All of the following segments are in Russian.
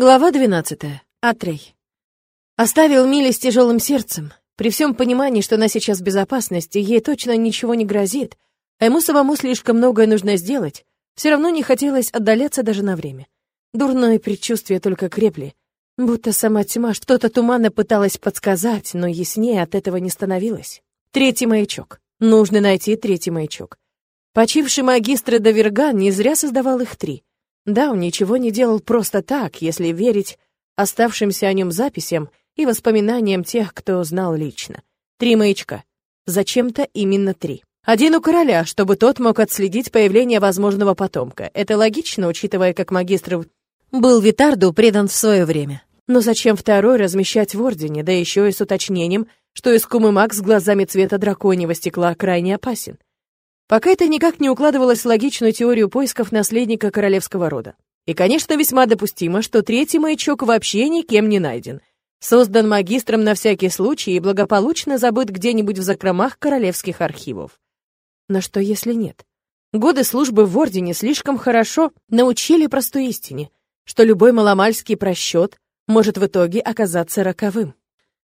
Глава 12. Атрей. Оставил Милли с тяжелым сердцем. При всем понимании, что она сейчас в безопасности, ей точно ничего не грозит, а ему самому слишком многое нужно сделать, все равно не хотелось отдаляться даже на время. Дурное предчувствие только крепли, будто сама тьма что-то туманно пыталась подсказать, но яснее от этого не становилось. Третий маячок. Нужно найти третий маячок. Почивший магистр Даверган не зря создавал их три — да, он ничего не делал просто так, если верить оставшимся о нем записям и воспоминаниям тех, кто знал лично. Три маячка. Зачем-то именно три. Один у короля, чтобы тот мог отследить появление возможного потомка. Это логично, учитывая, как магистр был Витарду предан в свое время. Но зачем второй размещать в Ордене, да еще и с уточнением, что искомый маг с глазами цвета драконьего стекла крайне опасен? Пока это никак не укладывалось в логичную теорию поисков наследника королевского рода. И, конечно, весьма допустимо, что третий маячок вообще никем не найден. Создан магистром на всякий случай и благополучно забыт где-нибудь в закромах королевских архивов. Но что если нет? Годы службы в Ордене слишком хорошо научили простой истине, что любой маломальский просчет может в итоге оказаться роковым.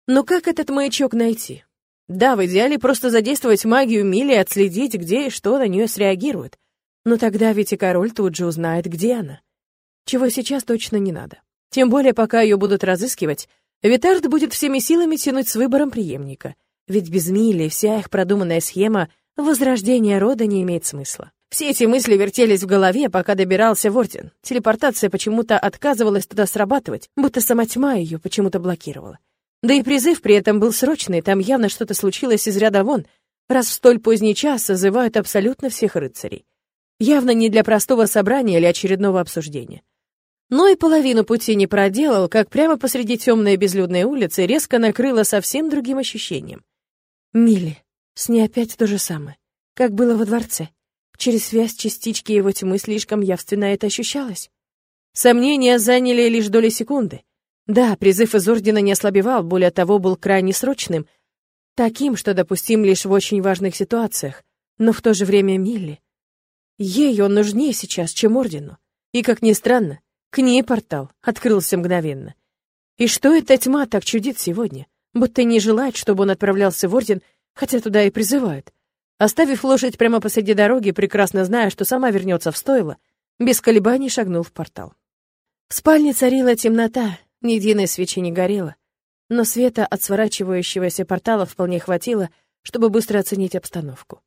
Но как этот маячок найти? Да, в идеале просто задействовать магию Мили и отследить, где и что на нее среагирует. Но тогда ведь и король тут же узнает, где она. Чего сейчас точно не надо. Тем более, пока ее будут разыскивать, Витард будет всеми силами тянуть с выбором преемника. Ведь без Мили вся их продуманная схема возрождения рода не имеет смысла. Все эти мысли вертелись в голове, пока добирался в Орден. Телепортация почему-то отказывалась туда срабатывать, будто сама тьма ее почему-то блокировала. Да и призыв при этом был срочный, там явно что-то случилось из ряда вон, раз в столь поздний час созывают абсолютно всех рыцарей. Явно не для простого собрания или очередного обсуждения. Но и половину пути не проделал, как прямо посреди темной безлюдной улицы резко накрыло совсем другим ощущением. Милли, с ней опять то же самое, как было во дворце. Через связь частички его тьмы слишком явственно это ощущалось. Сомнения заняли лишь доли секунды. Да, призыв из Ордена не ослабевал, более того, был крайне срочным, таким, что допустим лишь в очень важных ситуациях, но в то же время Милли. Ей он нужнее сейчас, чем Ордену. И, как ни странно, к ней портал открылся мгновенно. И что эта тьма так чудит сегодня? Будто не желает, чтобы он отправлялся в Орден, хотя туда и призывают. Оставив лошадь прямо посреди дороги, прекрасно зная, что сама вернется в стойло, без колебаний шагнул в портал. В спальне царила темнота, ни единой свечи не горело, но света от сворачивающегося портала вполне хватило, чтобы быстро оценить обстановку.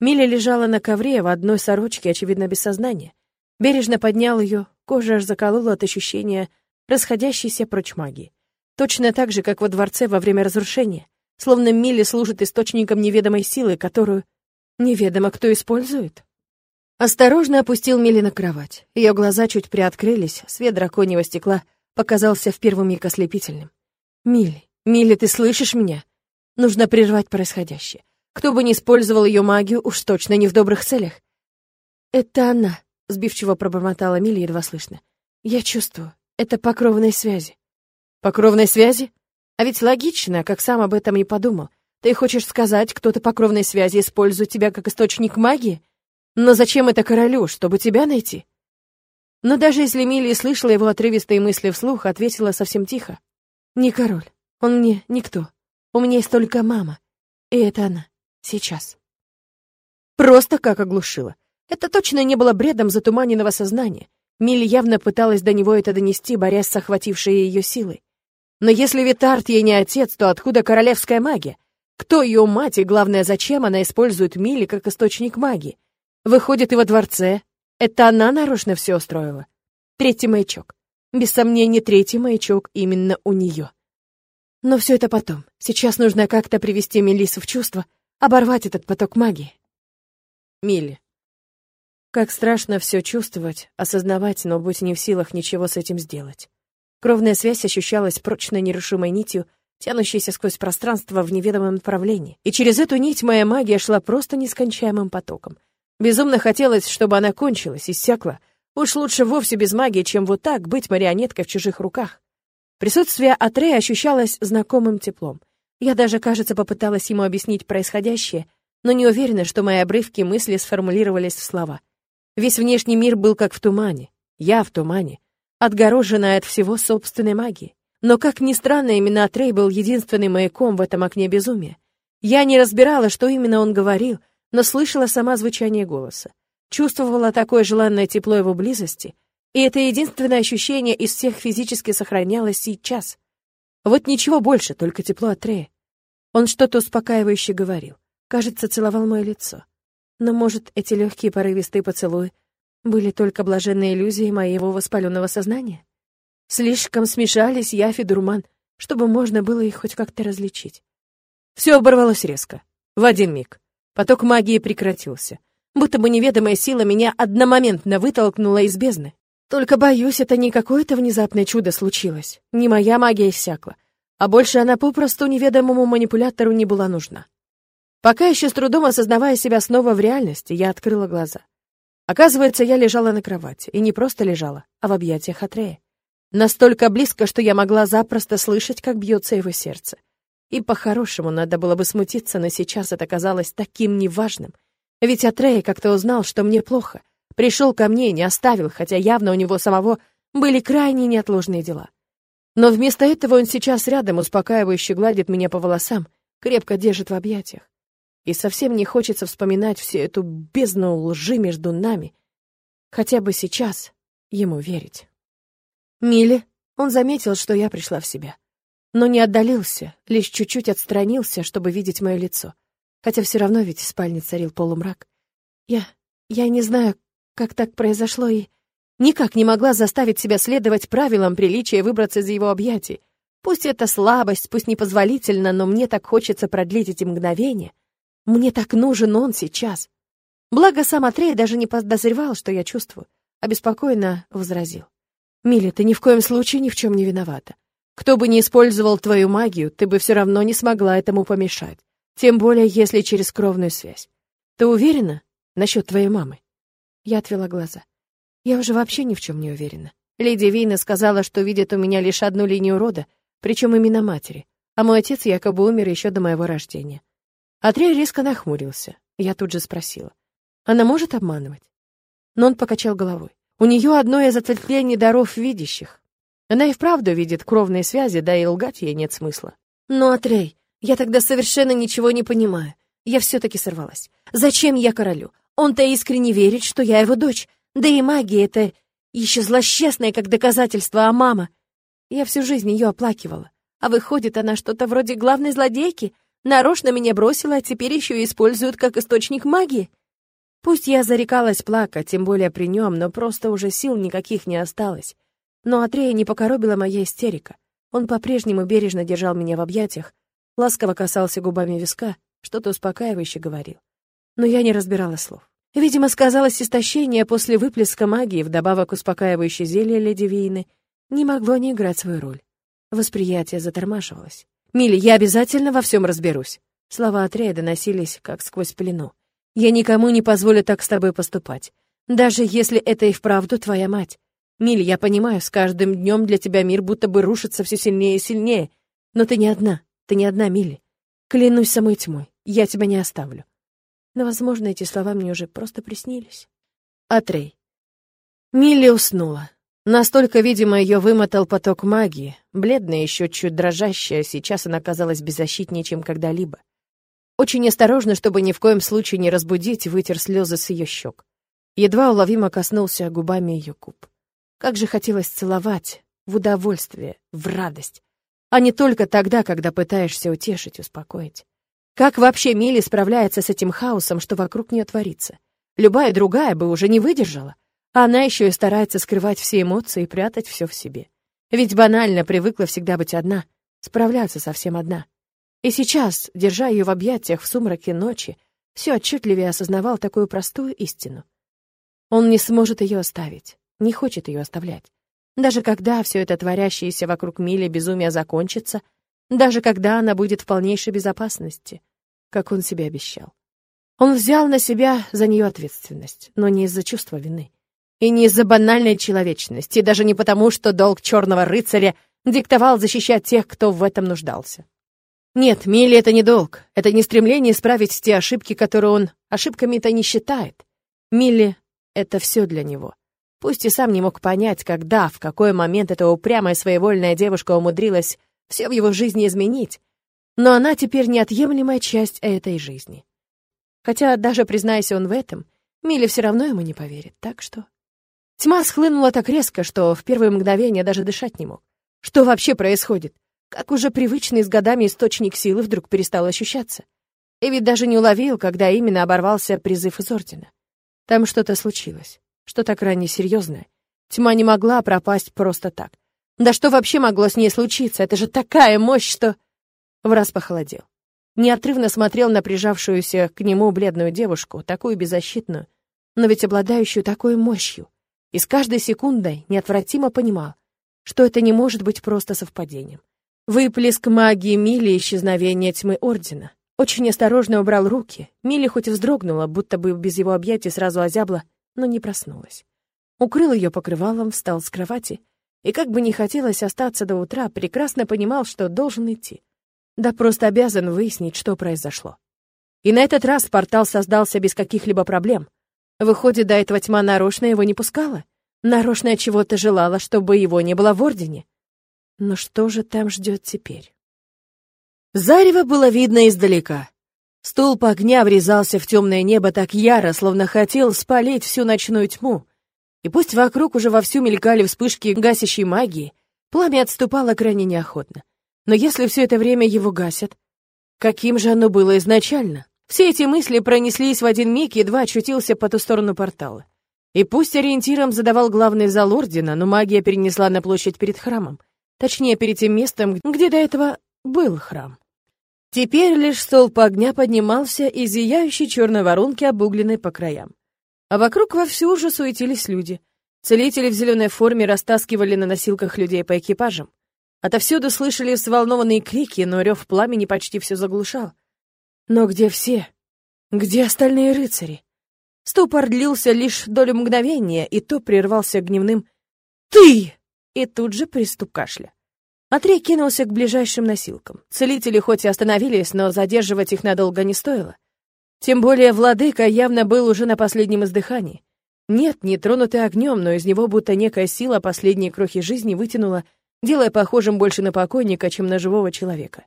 Миля лежала на ковре в одной сорочке, очевидно, без сознания. Бережно поднял ее, кожа аж заколола от ощущения расходящейся прочь магии. Точно так же, как во дворце во время разрушения, словно Милли служит источником неведомой силы, которую неведомо кто использует. Осторожно опустил Милли на кровать. Ее глаза чуть приоткрылись, свет драконьего стекла — показался в первый миг ослепительным. «Милли, Милли, ты слышишь меня? Нужно прервать происходящее. Кто бы ни использовал ее магию, уж точно не в добрых целях». «Это она», — сбивчиво пробормотала Милли едва слышно. «Я чувствую. Это по кровной связи». «По кровной связи? А ведь логично, как сам об этом и подумал. Ты хочешь сказать, кто-то по кровной связи использует тебя как источник магии? Но зачем это королю, чтобы тебя найти?» Но даже если Милли слышала его отрывистые мысли вслух, ответила совсем тихо. «Не король. Он мне никто. У меня есть только мама. И это она. Сейчас». Просто как оглушила. Это точно не было бредом затуманенного сознания. Милли явно пыталась до него это донести, борясь с охватившей ее силой. Но если Витарт ей не отец, то откуда королевская магия? Кто ее мать и, главное, зачем она использует Милли как источник магии? Выходит, и во дворце это она нарочно все устроила. Третий маячок. Без сомнения, третий маячок именно у нее. Но все это потом. Сейчас нужно как-то привести Мелису в чувство, оборвать этот поток магии. Милли. Как страшно все чувствовать, осознавать, но быть не в силах ничего с этим сделать. Кровная связь ощущалась прочной нерушимой нитью, тянущейся сквозь пространство в неведомом направлении. И через эту нить моя магия шла просто нескончаемым потоком. Безумно хотелось, чтобы она кончилась, иссякла. Уж лучше вовсе без магии, чем вот так быть марионеткой в чужих руках. Присутствие Атрея ощущалось знакомым теплом. Я даже, кажется, попыталась ему объяснить происходящее, но не уверена, что мои обрывки мысли сформулировались в слова. Весь внешний мир был как в тумане. Я в тумане. отгороженная от всего собственной магии. Но, как ни странно, именно Атрей был единственным маяком в этом окне безумия. Я не разбирала, что именно он говорил, но слышала сама звучание голоса. Чувствовала такое желанное тепло его близости, и это единственное ощущение из всех физически сохранялось сейчас. Вот ничего больше, только тепло от Рея. Он что-то успокаивающе говорил. Кажется, целовал мое лицо. Но, может, эти легкие порывистые поцелуи были только блаженной иллюзией моего воспаленного сознания? Слишком смешались яф и дурман, чтобы можно было их хоть как-то различить. Все оборвалось резко, в один миг. Поток магии прекратился. Будто бы неведомая сила меня одномоментно вытолкнула из бездны. Только, боюсь, это не какое-то внезапное чудо случилось. Не моя магия иссякла, а больше она попросту неведомому манипулятору не была нужна. Пока еще с трудом осознавая себя снова в реальности, я открыла глаза. Оказывается, я лежала на кровати, и не просто лежала, а в объятиях Атрея. Настолько близко, что я могла запросто слышать, как бьется его сердце. И по-хорошему надо было бы смутиться, но сейчас это казалось таким неважным. Ведь Атрей как-то узнал, что мне плохо. Пришел ко мне и не оставил, хотя явно у него самого были крайне неотложные дела. Но вместо этого он сейчас рядом, успокаивающе гладит меня по волосам, крепко держит в объятиях. И совсем не хочется вспоминать всю эту бездну лжи между нами. Хотя бы сейчас ему верить. Милли, он заметил, что я пришла в себя. Но не отдалился, лишь чуть-чуть отстранился, чтобы видеть мое лицо. Хотя все равно ведь в спальне царил полумрак. Я... я не знаю, как так произошло, и... Никак не могла заставить себя следовать правилам приличия и выбраться из его объятий. Пусть это слабость, пусть непозволительно, но мне так хочется продлить эти мгновения. Мне так нужен он сейчас. Благо сам Атрей даже не подозревал, что я чувствую, беспокойно возразил. Миля, ты ни в коем случае ни в чем не виновата. Кто бы ни использовал твою магию, ты бы все равно не смогла этому помешать. Тем более, если через кровную связь. Ты уверена насчет твоей мамы? Я отвела глаза. Я уже вообще ни в чем не уверена. Леди Вейна сказала, что видит у меня лишь одну линию рода, причем именно матери, а мой отец якобы умер еще до моего рождения. Атрей резко нахмурился. Я тут же спросила. Она может обманывать? Но он покачал головой. У нее одно из ответвлений даров видящих. Она и вправду видит кровные связи, да и лгать ей нет смысла. Но, Атрей, я тогда совершенно ничего не понимаю. Я все-таки сорвалась. Зачем я королю? Он-то искренне верит, что я его дочь. Да и магия — это еще злосчастная, как доказательство, а мама... Я всю жизнь ее оплакивала. А выходит, она что-то вроде главной злодейки? Нарочно меня бросила, а теперь еще используют как источник магии? Пусть я зарекалась плакать, тем более при нем, но просто уже сил никаких не осталось. Но Атрея не покоробила моя истерика. Он по-прежнему бережно держал меня в объятиях, ласково касался губами виска, что-то успокаивающе говорил. Но я не разбирала слов. Видимо, сказалось истощение после выплеска магии, вдобавок успокаивающее зелье леди Вийны, не могло не играть свою роль. Восприятие затормаживалось. «Милли, я обязательно во всем разберусь». Слова Атрея доносились, как сквозь плену. Я никому не позволю так с тобой поступать. Даже если это и вправду твоя мать. Миль, я понимаю, с каждым днем для тебя мир будто бы рушится все сильнее и сильнее. Но ты не одна, ты не одна, Милли. Клянусь самой тьмой, я тебя не оставлю. Но, возможно, эти слова мне уже просто приснились. Атрей. Милли уснула. Настолько, видимо, ее вымотал поток магии. Бледная, еще чуть дрожащая, сейчас она казалась беззащитнее, чем когда-либо. Очень осторожно, чтобы ни в коем случае не разбудить, вытер слезы с ее щек. Едва уловимо коснулся губами ее губ. Как же хотелось целовать, в удовольствие, в радость, а не только тогда, когда пытаешься утешить, успокоить. Как вообще Милли справляется с этим хаосом, что вокруг нее творится? Любая другая бы уже не выдержала. А она еще и старается скрывать все эмоции и прятать все в себе. Ведь банально привыкла всегда быть одна, справляться совсем одна. И сейчас, держа ее в объятиях в сумраке ночи, все отчетливее осознавал такую простую истину. Он не сможет ее оставить, не хочет ее оставлять. Даже когда все это творящееся вокруг Мили безумие закончится, даже когда она будет в полнейшей безопасности, как он себе обещал. Он взял на себя за нее ответственность, но не из-за чувства вины. И не из-за банальной человечности, даже не потому, что долг черного рыцаря диктовал защищать тех, кто в этом нуждался. Нет, Милли это не долг. Это не стремление исправить те ошибки, которые он ошибками-то не считает. Милли — это все для него. Пусть и сам не мог понять, когда, в какой момент эта упрямая своевольная девушка умудрилась все в его жизни изменить, но она теперь неотъемлемая часть этой жизни. Хотя, даже признаясь он в этом, Милли все равно ему не поверит, так что... Тьма схлынула так резко, что в первые мгновения даже дышать не мог. Что вообще происходит? Как уже привычный с годами источник силы вдруг перестал ощущаться. И ведь даже не уловил, когда именно оборвался призыв из Ордена. Там что-то случилось, что-то крайне серьезное. Тьма не могла пропасть просто так. Да что вообще могло с ней случиться? Это же такая мощь, что... Враз похолодел. Неотрывно смотрел на прижавшуюся к нему бледную девушку, такую беззащитную, но ведь обладающую такой мощью. И с каждой секундой неотвратимо понимал, что это не может быть просто совпадением. Выплеск магии Мили и исчезновение тьмы Ордена. Очень осторожно убрал руки. Милли хоть и вздрогнула, будто бы без его объятий сразу озябла, но не проснулась. Укрыл ее покрывалом, встал с кровати и, как бы не хотелось остаться до утра, прекрасно понимал, что должен идти. Да просто обязан выяснить, что произошло. И на этот раз портал создался без каких-либо проблем. Выходит, до этого тьма нарочно его не пускала? Нарочно чего-то желала, чтобы его не было в Ордене? Но что же там ждет теперь? Зарево было видно издалека. Столб огня врезался в темное небо так яро, словно хотел спалить всю ночную тьму. И пусть вокруг уже вовсю мелькали вспышки гасящей магии, пламя отступало крайне неохотно. Но если все это время его гасят, каким же оно было изначально? Все эти мысли пронеслись в один миг, едва очутился по ту сторону портала. И пусть ориентиром задавал главный зал Ордена, но магия перенесла на площадь перед храмом. Точнее, перед тем местом, где до этого был храм. Теперь лишь столб огня поднимался из зияющей черной воронки, обугленной по краям. А вокруг вовсю уже суетились люди. Целители в зеленой форме растаскивали на носилках людей по экипажам. Отовсюду слышали взволнованные крики, но рев пламени почти все заглушал. Но где все? Где остальные рыцари? Ступор длился лишь долю мгновения, и то прервался гневным «Ты!» и тут же приступ кашля. Атрей кинулся к ближайшим носилкам. Целители хоть и остановились, но задерживать их надолго не стоило. Тем более владыка явно был уже на последнем издыхании. Нет, не тронутый огнем, но из него будто некая сила последние крохи жизни вытянула, делая похожим больше на покойника, чем на живого человека.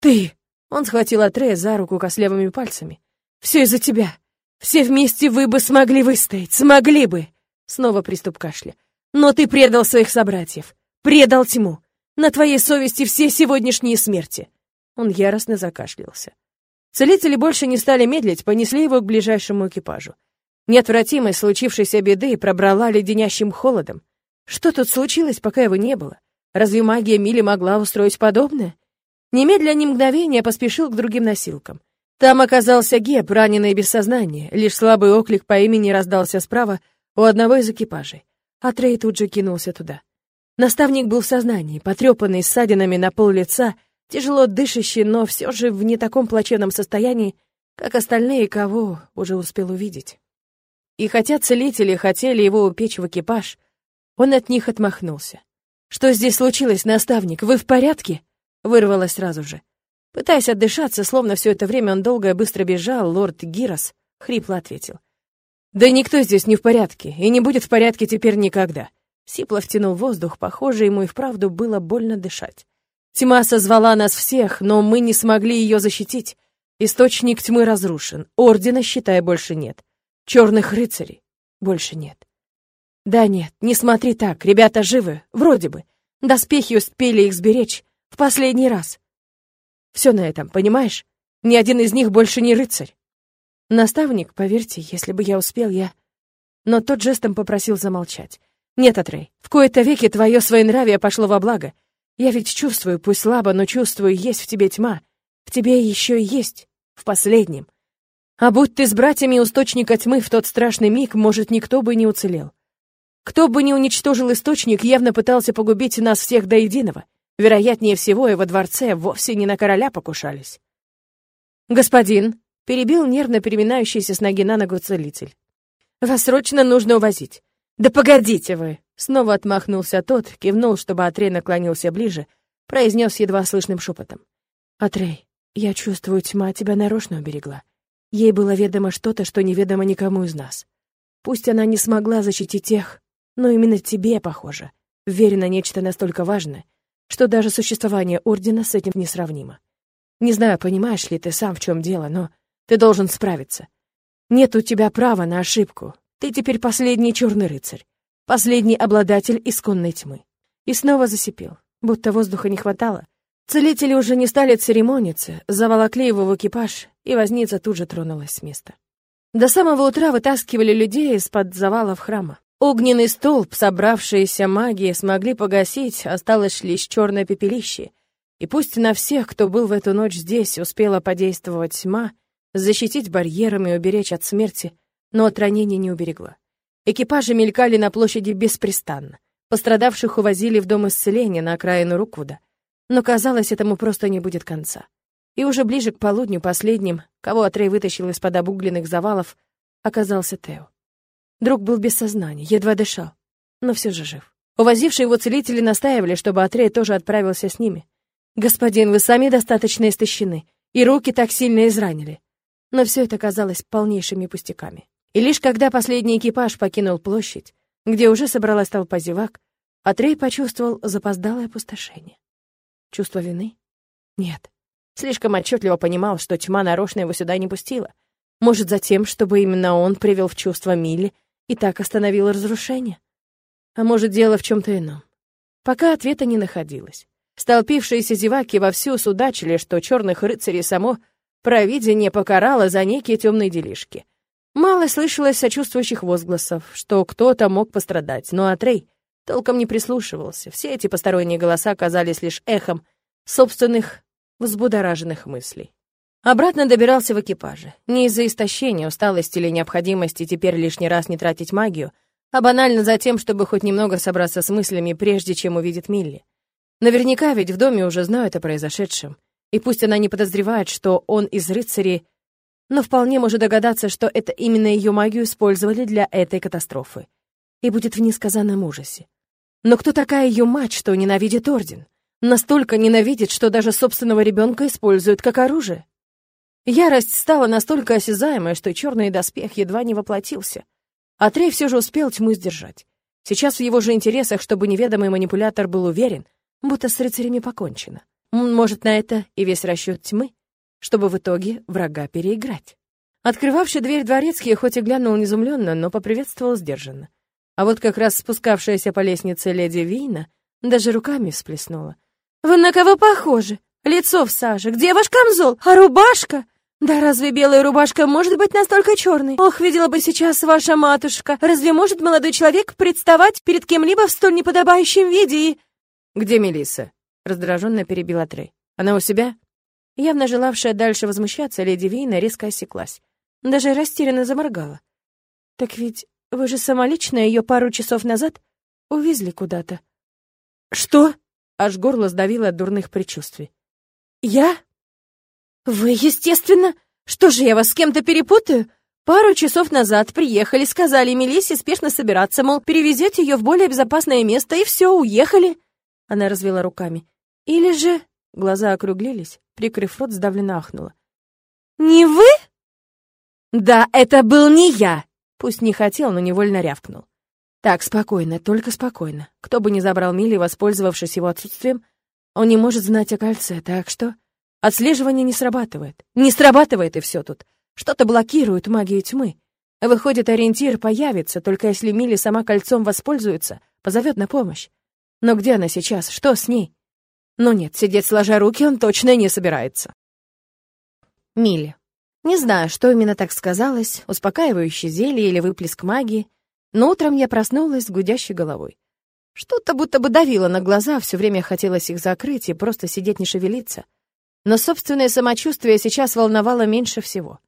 «Ты!» — он схватил Атрея за руку кослевыми пальцами. «Все из-за тебя! Все вместе вы бы смогли выстоять, смогли бы!» Снова приступ кашля. «Но ты предал своих собратьев, предал тьму, на твоей совести все сегодняшние смерти!» Он яростно закашлялся. Целители больше не стали медлить, понесли его к ближайшему экипажу. Неотвратимость случившейся беды пробрала леденящим холодом. Что тут случилось, пока его не было? Разве магия Мили могла устроить подобное? Немедля ни мгновения поспешил к другим носилкам. Там оказался Геб, раненый без сознания. Лишь слабый оклик по имени раздался справа у одного из экипажей. А Трей тут же кинулся туда. Наставник был в сознании, потрепанный ссадинами на пол лица, тяжело дышащий, но все же в не таком плачевном состоянии, как остальные, кого уже успел увидеть. И хотя целители хотели его упечь в экипаж, он от них отмахнулся. «Что здесь случилось, наставник? Вы в порядке?» Вырвалось сразу же. Пытаясь отдышаться, словно все это время он долго и быстро бежал, лорд Гирос хрипло ответил. «Да никто здесь не в порядке, и не будет в порядке теперь никогда. Сипло втянул воздух, похоже, ему и вправду было больно дышать. Тьма созвала нас всех, но мы не смогли ее защитить. Источник тьмы разрушен, ордена, считай, больше нет. Черных рыцарей больше нет. Да нет, не смотри так, ребята живы, вроде бы. Доспехи успели их сберечь в последний раз. Все на этом, понимаешь? Ни один из них больше не рыцарь. Наставник, поверьте, если бы я успел, я... Но тот жестом попросил замолчать. Нет, Атрей, в кои-то веки твое своенравие пошло во благо. Я ведь чувствую, пусть слабо, но чувствую, есть в тебе тьма. В тебе еще и есть, в последнем. А будь ты с братьями источника тьмы в тот страшный миг, может, никто бы не уцелел. Кто бы не уничтожил источник, явно пытался погубить нас всех до единого. Вероятнее всего, и во дворце вовсе не на короля покушались. «Господин», — перебил нервно переминающийся с ноги на ногу целитель, — «вас срочно нужно увозить. «Да погодите вы!» Снова отмахнулся тот, кивнул, чтобы Атрей наклонился ближе, произнес едва слышным шепотом. «Атрей, я чувствую, тьма тебя нарочно уберегла. Ей было ведомо что-то, что неведомо никому из нас. Пусть она не смогла защитить тех, Но именно тебе, похоже, верено нечто настолько важное, что даже существование Ордена с этим несравнимо. Не знаю, понимаешь ли ты сам, в чем дело, но ты должен справиться. Нет у тебя права на ошибку. Ты теперь последний черный рыцарь, последний обладатель исконной тьмы. И снова засипел, будто воздуха не хватало. Целители уже не стали церемониться, заволокли его в экипаж, и возница тут же тронулась с места. До самого утра вытаскивали людей из-под завалов храма. Огненный столб, собравшиеся маги, смогли погасить, осталось лишь черное пепелище. И пусть на всех, кто был в эту ночь здесь, успела подействовать тьма, защитить барьерами и уберечь от смерти, но от ранений не уберегла. Экипажи мелькали на площади беспрестанно. Пострадавших увозили в дом исцеления на окраину Руквуда. Но казалось, этому просто не будет конца. И уже ближе к полудню последним, кого Атрей вытащил из-под обугленных завалов, оказался Тео. Друг был без сознания, едва дышал, но все же жив. Увозившие его целители настаивали, чтобы Атрей тоже отправился с ними. «Господин, вы сами достаточно истощены, и руки так сильно изранили». Но все это казалось полнейшими пустяками. И лишь когда последний экипаж покинул площадь, где уже собралась толпа зевак, Атрей почувствовал запоздалое опустошение. Чувство вины? Нет. Слишком отчетливо понимал, что тьма нарочно его сюда не пустила. Может, за тем, чтобы именно он привел в чувство Милли и так остановил разрушение? А может, дело в чем-то ином? Пока ответа не находилось. Столпившиеся зеваки вовсю судачили, что черных рыцарей само провидение покарало за некие темные делишки. Мало слышалось сочувствующих возгласов, что кто-то мог пострадать, но Атрей толком не прислушивался. Все эти посторонние голоса казались лишь эхом собственных взбудораженных мыслей. Обратно добирался в экипаже. Не из-за истощения, усталости или необходимости теперь лишний раз не тратить магию, а банально за тем, чтобы хоть немного собраться с мыслями, прежде чем увидит Милли. Наверняка ведь в доме уже знают о произошедшем. И пусть она не подозревает, что он из рыцарей, но вполне может догадаться, что это именно ее магию использовали для этой катастрофы. И будет в несказанном ужасе. Но кто такая ее мать, что ненавидит Орден? Настолько ненавидит, что даже собственного ребенка использует как оружие. Ярость стала настолько осязаемой, что черный доспех едва не воплотился. Атрей все же успел тьму сдержать. Сейчас в его же интересах, чтобы неведомый манипулятор был уверен, будто с рыцарями покончено. Может, на это и весь расчет тьмы, чтобы в итоге врага переиграть. Открывавший дверь дворецкий хоть и глянул изумленно, но поприветствовал сдержанно. А вот как раз спускавшаяся по лестнице леди Вина даже руками всплеснула. «Вы на кого похожи? Лицо в саже. Где ваш камзол? А рубашка? Да разве белая рубашка может быть настолько черной? Ох, видела бы сейчас ваша матушка. Разве может молодой человек представать перед кем-либо в столь неподобающем виде и...» «Где Мелисса? раздраженно перебила Трей. «Она у себя?» Явно желавшая дальше возмущаться, леди Вейна резко осеклась. Даже растерянно заморгала. «Так ведь вы же самолично ее пару часов назад увезли куда-то». «Что?» Аж горло сдавило от дурных предчувствий. «Я? Вы, естественно. Что же, я вас с кем-то перепутаю? Пару часов назад приехали, сказали Мелиссе спешно собираться, мол, перевезете ее в более безопасное место, и все, уехали». Она развела руками. «Или же...» Глаза округлились, прикрыв рот, сдавленно ахнула. «Не вы?» «Да, это был не я!» Пусть не хотел, но невольно рявкнул. Так, спокойно, только спокойно. Кто бы ни забрал Милли, воспользовавшись его отсутствием, он не может знать о кольце, так что... Отслеживание не срабатывает. Не срабатывает и все тут. Что-то блокирует магию тьмы. Выходит, ориентир появится, только если Милли сама кольцом воспользуется, позовет на помощь. Но где она сейчас? Что с ней? Но нет, сидеть сложа руки он точно не собирается. Милли. Не знаю, что именно так сказалось, успокаивающее зелье или выплеск магии, но утром я проснулась с гудящей головой. Что-то будто бы давило на глаза, все время хотелось их закрыть и просто сидеть не шевелиться. Но собственное самочувствие сейчас волновало меньше всего.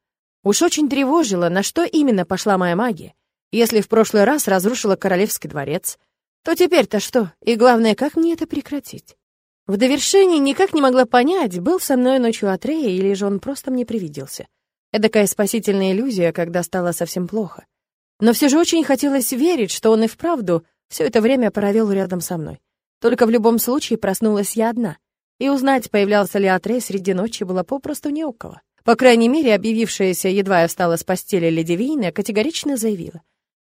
Уж очень тревожило, на что именно пошла моя магия. Если в прошлый раз разрушила королевский дворец, то теперь-то что? И главное, как мне это прекратить? В довершении никак не могла понять, был со мной ночью Атрея или же он просто мне привиделся. Эдакая спасительная иллюзия, когда стало совсем плохо. Но все же очень хотелось верить, что он и вправду все это время провел рядом со мной. Только в любом случае проснулась я одна. И узнать, появлялся ли Атрей среди ночи, было попросту не у кого. По крайней мере, объявившаяся, едва я встала с постели леди Вийна, категорично заявила.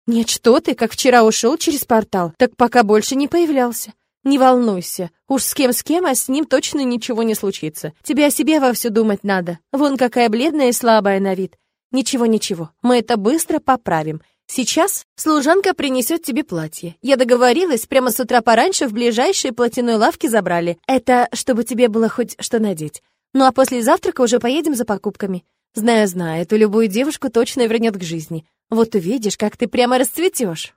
Нет, что ты, как вчера ушел через портал, так пока больше не появлялся. Не волнуйся, уж с кем с кем, а с ним точно ничего не случится. Тебе о себе вовсю думать надо. Вон какая бледная и слабая на вид. Ничего-ничего, мы это быстро поправим. Сейчас служанка принесет тебе платье. Я договорилась, прямо с утра пораньше в ближайшей платяной лавке забрали. Это чтобы тебе было хоть что надеть. Ну а после завтрака уже поедем за покупками. Знаю, знаю, эту любую девушку точно вернет к жизни. Вот увидишь, как ты прямо расцветешь.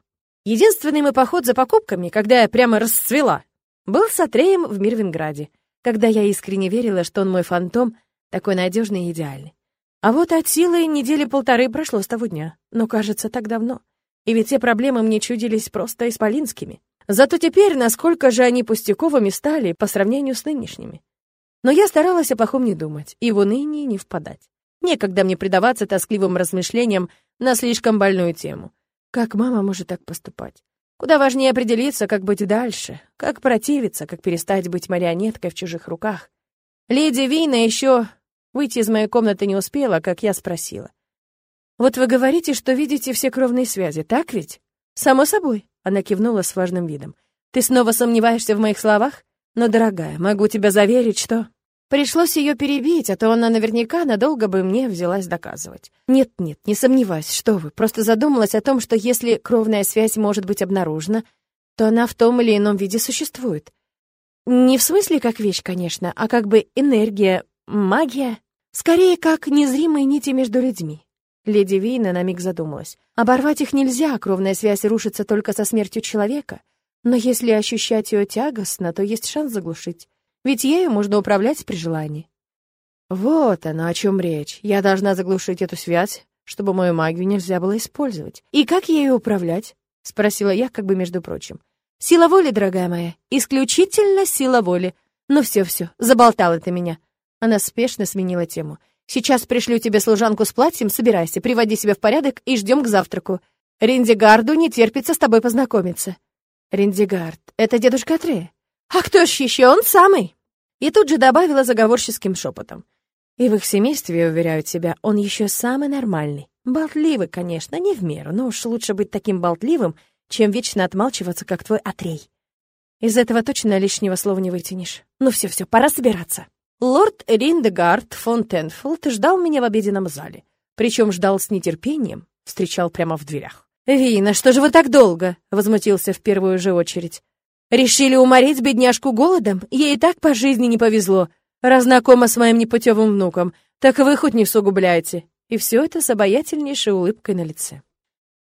Единственный мой поход за покупками, когда я прямо расцвела, был с Атреем в Мирвинграде, когда я искренне верила, что он мой фантом, такой надежный и идеальный. А вот от силы недели полторы прошло с того дня, но, кажется, так давно. И ведь те проблемы мне чудились просто исполинскими. Зато теперь, насколько же они пустяковыми стали по сравнению с нынешними. Но я старалась о плохом не думать и в уныние не впадать. Некогда мне предаваться тоскливым размышлениям на слишком больную тему. Как мама может так поступать? Куда важнее определиться, как быть дальше, как противиться, как перестать быть марионеткой в чужих руках. Леди Вина еще выйти из моей комнаты не успела, как я спросила. «Вот вы говорите, что видите все кровные связи, так ведь?» «Само собой», — она кивнула с важным видом. «Ты снова сомневаешься в моих словах? Но, дорогая, могу тебя заверить, что...» Пришлось ее перебить, а то она наверняка надолго бы мне взялась доказывать. Нет-нет, не сомневаюсь, что вы. Просто задумалась о том, что если кровная связь может быть обнаружена, то она в том или ином виде существует. Не в смысле как вещь, конечно, а как бы энергия, магия. Скорее, как незримые нити между людьми. Леди Вейна на миг задумалась. Оборвать их нельзя, кровная связь рушится только со смертью человека. Но если ощущать ее тягостно, то есть шанс заглушить. Ведь ею можно управлять при желании. Вот оно, о чем речь. Я должна заглушить эту связь, чтобы мою магию нельзя было использовать. И как ею управлять? Спросила я, как бы между прочим. Сила воли, дорогая моя, исключительно сила воли. Ну все-все, заболтала ты меня. Она спешно сменила тему. Сейчас пришлю тебе служанку с платьем, собирайся, приводи себя в порядок и ждем к завтраку. Риндигарду не терпится с тобой познакомиться. Риндигард, это дедушка Атрея. «А кто ж еще он самый?» И тут же добавила заговорческим шепотом. И в их семействе, уверяют себя, он еще самый нормальный. Болтливый, конечно, не в меру, но уж лучше быть таким болтливым, чем вечно отмалчиваться, как твой Атрей. Из этого точно лишнего слова не вытянешь. Ну все-все, пора собираться. Лорд Риндегард фон Тенфолд ждал меня в обеденном зале. Причем ждал с нетерпением, встречал прямо в дверях. «Вина, что же вы так долго?» — возмутился в первую же очередь. Решили уморить бедняжку голодом? Ей и так по жизни не повезло. Раз с моим непутевым внуком, так вы хоть не усугубляете. И все это с обаятельнейшей улыбкой на лице.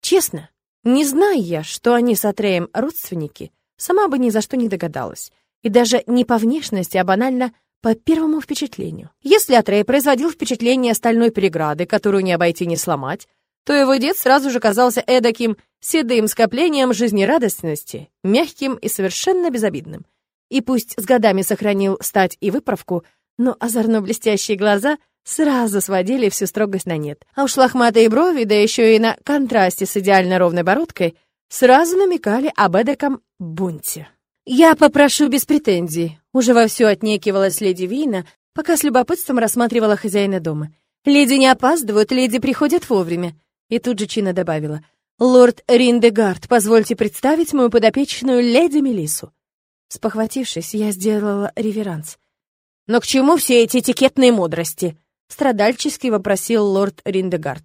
Честно, не зная я, что они с Атреем родственники, сама бы ни за что не догадалась. И даже не по внешности, а банально по первому впечатлению. Если Атрей производил впечатление стальной преграды, которую не обойти, не сломать, то его дед сразу же казался эдаким седым скоплением жизнерадостности, мягким и совершенно безобидным. И пусть с годами сохранил стать и выправку, но озорно-блестящие глаза сразу сводили всю строгость на нет. А уж лохматые брови, да еще и на контрасте с идеально ровной бородкой, сразу намекали об эдаком бунте. «Я попрошу без претензий», — уже вовсю отнекивалась леди Вина, пока с любопытством рассматривала хозяина дома. «Леди не опаздывают, леди приходят вовремя. И тут же Чина добавила. «Лорд Риндегард, позвольте представить мою подопечную леди Мелису». Спохватившись, я сделала реверанс. «Но к чему все эти этикетные мудрости?» Страдальчески вопросил лорд Риндегард.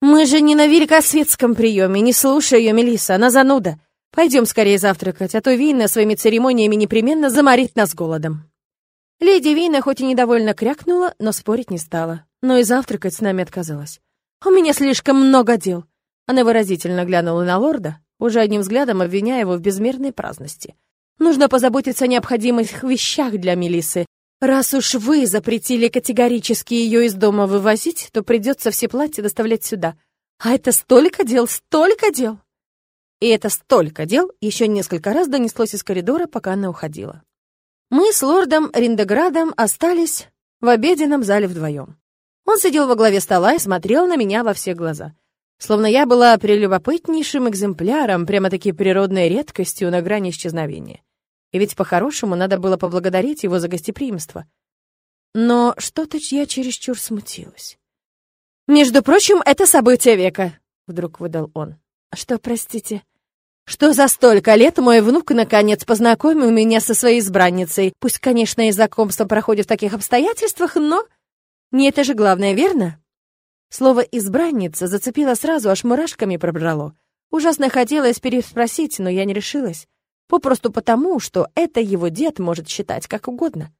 «Мы же не на великосветском приеме, не слушай ее, Мелиса, она зануда. Пойдем скорее завтракать, а то Винна своими церемониями непременно заморит нас голодом». Леди Вина хоть и недовольно крякнула, но спорить не стала, но и завтракать с нами отказалась. «У меня слишком много дел!» Она выразительно глянула на лорда, уже одним взглядом обвиняя его в безмерной праздности. «Нужно позаботиться о необходимых вещах для Мелисы. Раз уж вы запретили категорически ее из дома вывозить, то придется все платья доставлять сюда. А это столько дел, столько дел!» И это столько дел еще несколько раз донеслось из коридора, пока она уходила. Мы с лордом Риндеградом остались в обеденном зале вдвоем. Он сидел во главе стола и смотрел на меня во все глаза. Словно я была прелюбопытнейшим экземпляром, прямо-таки природной редкостью на грани исчезновения. И ведь по-хорошему надо было поблагодарить его за гостеприимство. Но что-то я чересчур смутилась. «Между прочим, это событие века», — вдруг выдал он. Что, простите? Что за столько лет мой внук наконец познакомил меня со своей избранницей. Пусть, конечно, и знакомство проходит в таких обстоятельствах, но... Не это же главное, верно? Слово «избранница» зацепило сразу, аж мурашками пробрало. Ужасно хотелось переспросить, но я не решилась. Попросту потому, что это его дед может считать как угодно.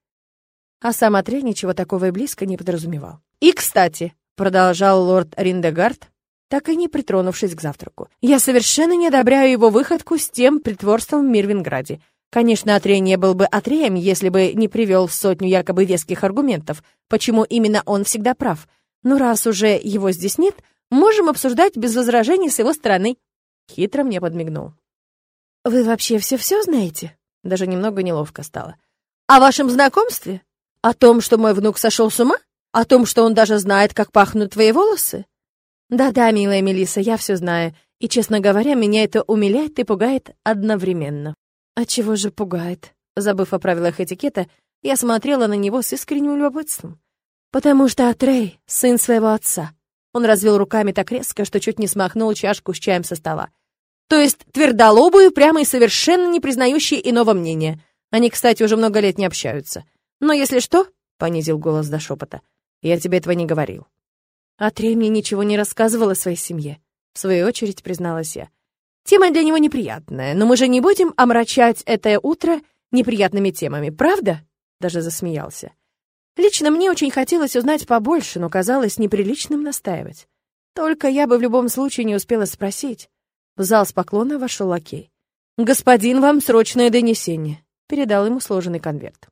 А сам Атрей ничего такого и близко не подразумевал. «И, кстати», — продолжал лорд Риндегард, так и не притронувшись к завтраку, «я совершенно не одобряю его выходку с тем притворством в Мирвинграде. Конечно, Атрей не был бы Атреем, если бы не привел в сотню якобы веских аргументов, почему именно он всегда прав. Но раз уже его здесь нет, можем обсуждать без возражений с его стороны». Хитро мне подмигнул. «Вы вообще все-все знаете?» Даже немного неловко стало. «О вашем знакомстве? О том, что мой внук сошел с ума? О том, что он даже знает, как пахнут твои волосы?» «Да-да, милая Мелиса, я все знаю, и, честно говоря, меня это умиляет и пугает одновременно». «А чего же пугает?» Забыв о правилах этикета, я смотрела на него с искренним любопытством. «Потому что Атрей — сын своего отца». Он развел руками так резко, что чуть не смахнул чашку с чаем со стола. То есть твердолобую, прямо и совершенно не признающие иного мнения. Они, кстати, уже много лет не общаются. Но если что, — понизил голос до шепота, — я тебе этого не говорил. Атрей мне ничего не рассказывал о своей семье. В свою очередь призналась я. Тема для него неприятная, но мы же не будем омрачать это утро неприятными темами, правда? Даже засмеялся. Лично мне очень хотелось узнать побольше, но казалось неприличным настаивать. Только я бы в любом случае не успела спросить. В зал с поклона вошел лакей. «Господин, вам срочное донесение», — передал ему сложенный конверт.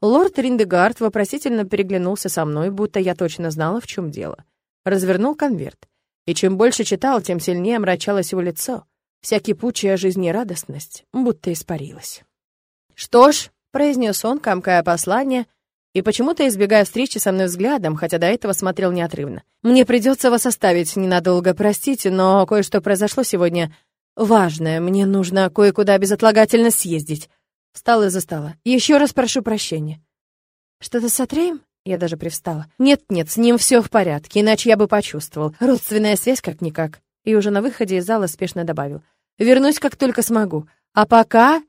Лорд Риндегард вопросительно переглянулся со мной, будто я точно знала, в чем дело. Развернул конверт. И чем больше читал, тем сильнее омрачалось его лицо. Вся кипучая жизнерадостность будто испарилась. «Что ж», — произнес он, комкая послание, и почему-то избегая встречи со мной взглядом, хотя до этого смотрел неотрывно. «Мне придется вас оставить ненадолго, простите, но кое-что произошло сегодня важное. Мне нужно кое-куда безотлагательно съездить». Встал из-за стола. «Еще раз прошу прощения». «Что-то с Атреем?» Я даже привстала. «Нет-нет, с ним все в порядке, иначе я бы почувствовал. Родственная связь как-никак». И уже на выходе из зала спешно добавил. «Вернусь, как только смогу. А пока...»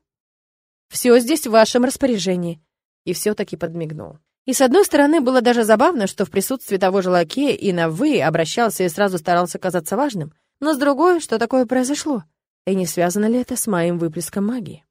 «Все здесь в вашем распоряжении» и все-таки подмигнул. И с одной стороны, было даже забавно, что в присутствии того же лакея и на «вы» обращался и сразу старался казаться важным, но с другой, что такое произошло, и не связано ли это с моим выплеском магии.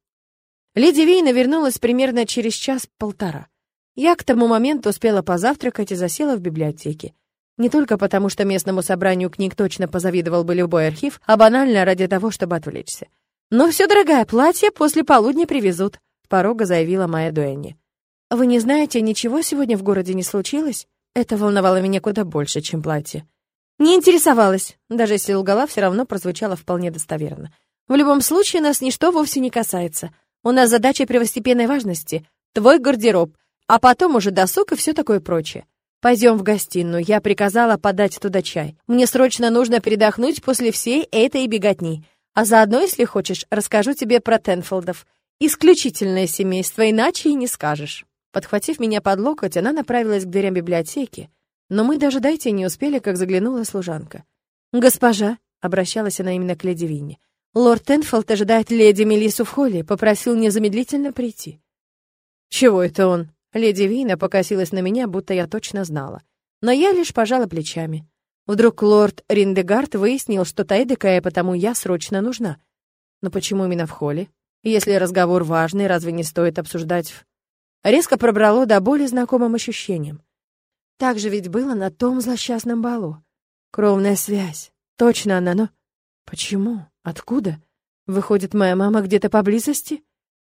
Леди Вейна вернулась примерно через час-полтора. Я к тому моменту успела позавтракать и засела в библиотеке. Не только потому, что местному собранию книг точно позавидовал бы любой архив, а банально ради того, чтобы отвлечься. «Но все, дорогая, платье после полудня привезут», — порога заявила моя дуэнни. «Вы не знаете, ничего сегодня в городе не случилось?» Это волновало меня куда больше, чем платье. Не интересовалась, даже если лгала, все равно прозвучало вполне достоверно. В любом случае, нас ничто вовсе не касается. У нас задача первостепенной важности — твой гардероб, а потом уже досуг и все такое прочее. Пойдем в гостиную, я приказала подать туда чай. Мне срочно нужно передохнуть после всей этой беготни. А заодно, если хочешь, расскажу тебе про Тенфолдов. Исключительное семейство, иначе и не скажешь. Подхватив меня под локоть, она направилась к дверям библиотеки, но мы даже дойти не успели, как заглянула служанка. «Госпожа», — обращалась она именно к леди Винни, «лорд Тенфолд ожидает леди Мелиссу в холле, попросил незамедлительно прийти». «Чего это он?» Леди Вина покосилась на меня, будто я точно знала. Но я лишь пожала плечами. Вдруг лорд Риндегард выяснил, что та эдакая, потому я срочно нужна. Но почему именно в холле? Если разговор важный, разве не стоит обсуждать резко пробрало до боли знакомым ощущением. Так же ведь было на том злосчастном балу. Кровная связь. Точно она, но... Почему? Откуда? Выходит, моя мама где-то поблизости?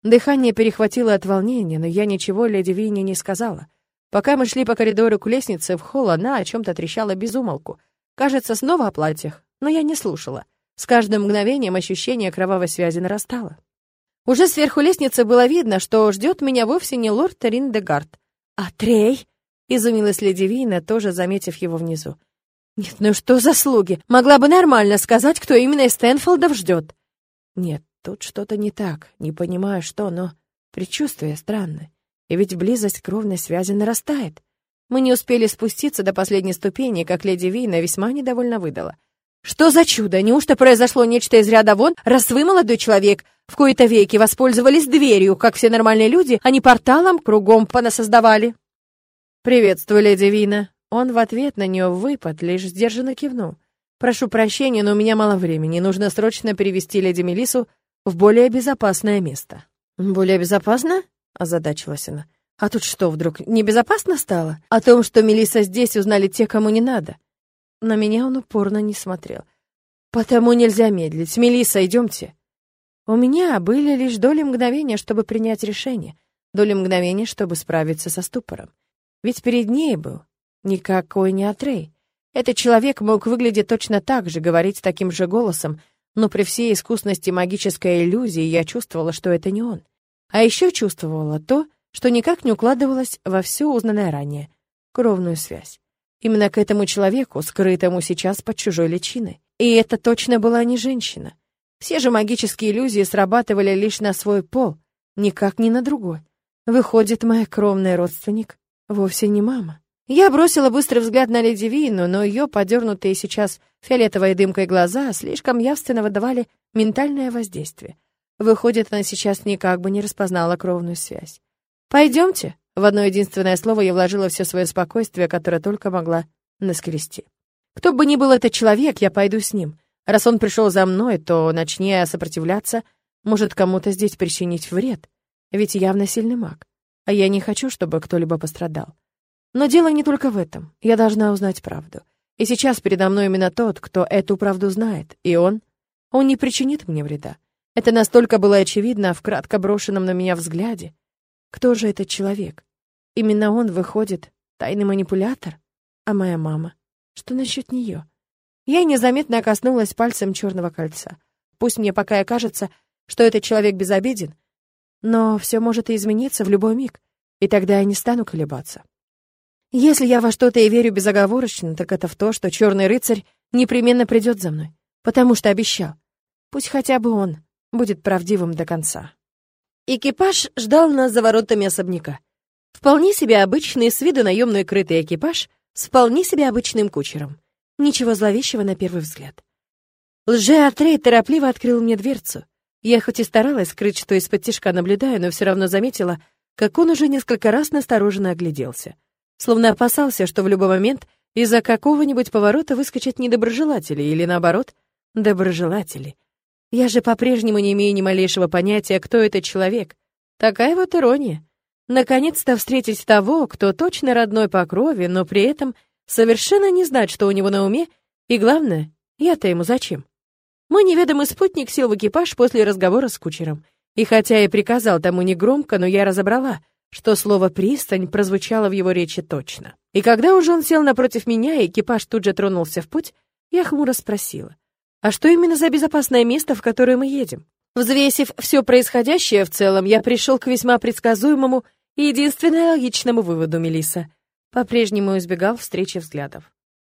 Дыхание перехватило от волнения, но я ничего леди Винни не сказала. Пока мы шли по коридору к лестнице в холл, она о чем-то трещала без умолку. Кажется, снова о платьях, но я не слушала. С каждым мгновением ощущение кровавой связи нарастало. Уже сверху лестницы было видно, что ждет меня вовсе не лорд Риндегард. «А Трей?» — изумилась леди Вина, тоже заметив его внизу. «Нет, ну что за слуги? Могла бы нормально сказать, кто именно из Стэнфолдов ждет». «Нет, тут что-то не так, не понимаю, что, но предчувствие странное. И ведь близость кровной связи нарастает. Мы не успели спуститься до последней ступени, как леди Вина весьма недовольно выдала. Что за чудо? Неужто произошло нечто из ряда вон, раз вы, молодой человек, в кои-то веки воспользовались дверью, как все нормальные люди, а не порталом кругом понасоздавали? «Приветствую, леди Вина». Он в ответ на нее выпад, лишь сдержанно кивнул. «Прошу прощения, но у меня мало времени. Нужно срочно перевести леди Мелису в более безопасное место». «Более безопасно?» — озадачилась она. «А тут что вдруг, небезопасно стало? О том, что Мелиса здесь, узнали те, кому не надо». На меня он упорно не смотрел. «Потому нельзя медлить. Мелиса, идемте». У меня были лишь доли мгновения, чтобы принять решение, доли мгновения, чтобы справиться со ступором. Ведь перед ней был никакой не Атрей. Этот человек мог выглядеть точно так же, говорить таким же голосом, но при всей искусности магической иллюзии я чувствовала, что это не он. А еще чувствовала то, что никак не укладывалось во все узнанное ранее — кровную связь. Именно к этому человеку, скрытому сейчас под чужой личиной. И это точно была не женщина. Все же магические иллюзии срабатывали лишь на свой пол, никак не на другой. Выходит, моя кровная родственник Вовсе не мама. Я бросила быстрый взгляд на леди Вину, но ее подернутые сейчас фиолетовой дымкой глаза слишком явственно выдавали ментальное воздействие. Выходит, она сейчас никак бы не распознала кровную связь. «Пойдемте», — в одно единственное слово я вложила все свое спокойствие, которое только могла наскрести. Кто бы ни был этот человек, я пойду с ним. Раз он пришел за мной, то, начни сопротивляться, может кому-то здесь причинить вред, ведь явно сильный маг а я не хочу, чтобы кто-либо пострадал. Но дело не только в этом. Я должна узнать правду. И сейчас передо мной именно тот, кто эту правду знает, и он... Он не причинит мне вреда. Это настолько было очевидно в кратко брошенном на меня взгляде. Кто же этот человек? Именно он выходит, тайный манипулятор? А моя мама? Что насчет нее? Я незаметно коснулась пальцем черного кольца. Пусть мне пока и кажется, что этот человек безобиден, но все может и измениться в любой миг, и тогда я не стану колебаться. Если я во что-то и верю безоговорочно, так это в то, что черный рыцарь непременно придет за мной, потому что обещал. Пусть хотя бы он будет правдивым до конца. Экипаж ждал нас за воротами особняка. Вполне себе обычный с виду наемный крытый экипаж с вполне себе обычным кучером. Ничего зловещего на первый взгляд. Лже-Атрей торопливо открыл мне дверцу. Я хоть и старалась скрыть, что из-под тишка наблюдаю, но все равно заметила, как он уже несколько раз настороженно огляделся. Словно опасался, что в любой момент из-за какого-нибудь поворота выскочат недоброжелатели или, наоборот, доброжелатели. Я же по-прежнему не имею ни малейшего понятия, кто этот человек. Такая вот ирония. Наконец-то встретить того, кто точно родной по крови, но при этом совершенно не знать, что у него на уме, и главное, я-то ему зачем? Мой неведомый спутник сел в экипаж после разговора с кучером. И хотя и приказал тому негромко, но я разобрала, что слово «пристань» прозвучало в его речи точно. И когда уже он сел напротив меня, и экипаж тут же тронулся в путь, я хмуро спросила, «А что именно за безопасное место, в которое мы едем?» Взвесив все происходящее в целом, я пришел к весьма предсказуемому и единственно логичному выводу Мелиса. По-прежнему избегал встречи взглядов.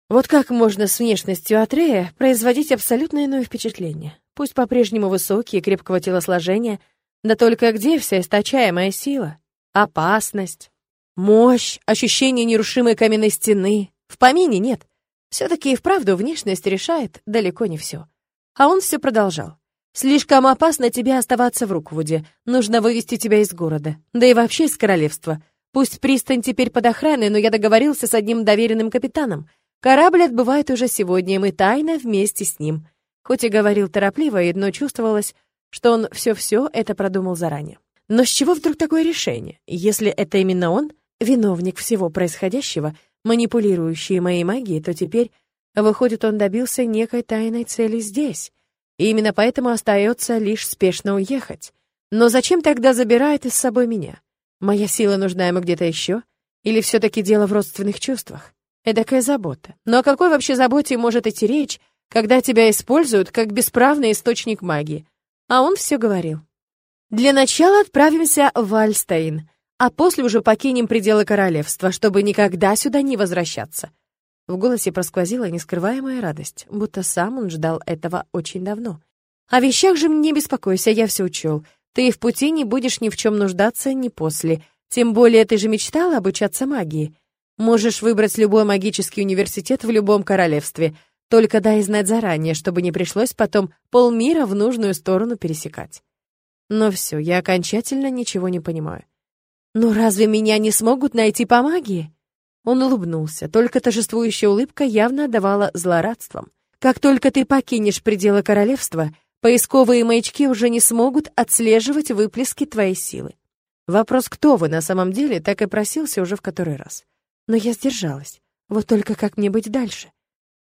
Вот как можно с внешностью Атрея производить абсолютно иное впечатление? Пусть по-прежнему высокий и крепкого телосложения, да только где вся источаемая сила? Опасность, мощь, ощущение нерушимой каменной стены. В помине нет. Все-таки и вправду внешность решает далеко не все. А он все продолжал. «Слишком опасно тебе оставаться в Руквуде. Нужно вывести тебя из города. Да и вообще из королевства. Пусть пристань теперь под охраной, но я договорился с одним доверенным капитаном. Корабль отбывает уже сегодня, и мы тайно вместе с ним. Хоть и говорил торопливо, но чувствовалось, что он все-все это продумал заранее. Но с чего вдруг такое решение? Если это именно он, виновник всего происходящего, манипулирующий моей магией, то теперь, выходит, он добился некой тайной цели здесь. И именно поэтому остается лишь спешно уехать. Но зачем тогда забирает из собой меня? Моя сила нужна ему где-то еще? Или все-таки дело в родственных чувствах? Эдакая забота. Но о какой вообще заботе может идти речь, когда тебя используют как бесправный источник магии? А он все говорил. Для начала отправимся в Альстейн, а после уже покинем пределы королевства, чтобы никогда сюда не возвращаться. В голосе просквозила нескрываемая радость, будто сам он ждал этого очень давно. О вещах же не беспокойся, я все учел. Ты в пути не будешь ни в чем нуждаться ни после. Тем более ты же мечтала обучаться магии. Можешь выбрать любой магический университет в любом королевстве. Только дай знать заранее, чтобы не пришлось потом полмира в нужную сторону пересекать. Но все, я окончательно ничего не понимаю. «Ну разве меня не смогут найти по магии?» Он улыбнулся, только торжествующая улыбка явно отдавала злорадством. «Как только ты покинешь пределы королевства, поисковые маячки уже не смогут отслеживать выплески твоей силы. Вопрос, кто вы на самом деле, так и просился уже в который раз. Но я сдержалась. Вот только как мне быть дальше?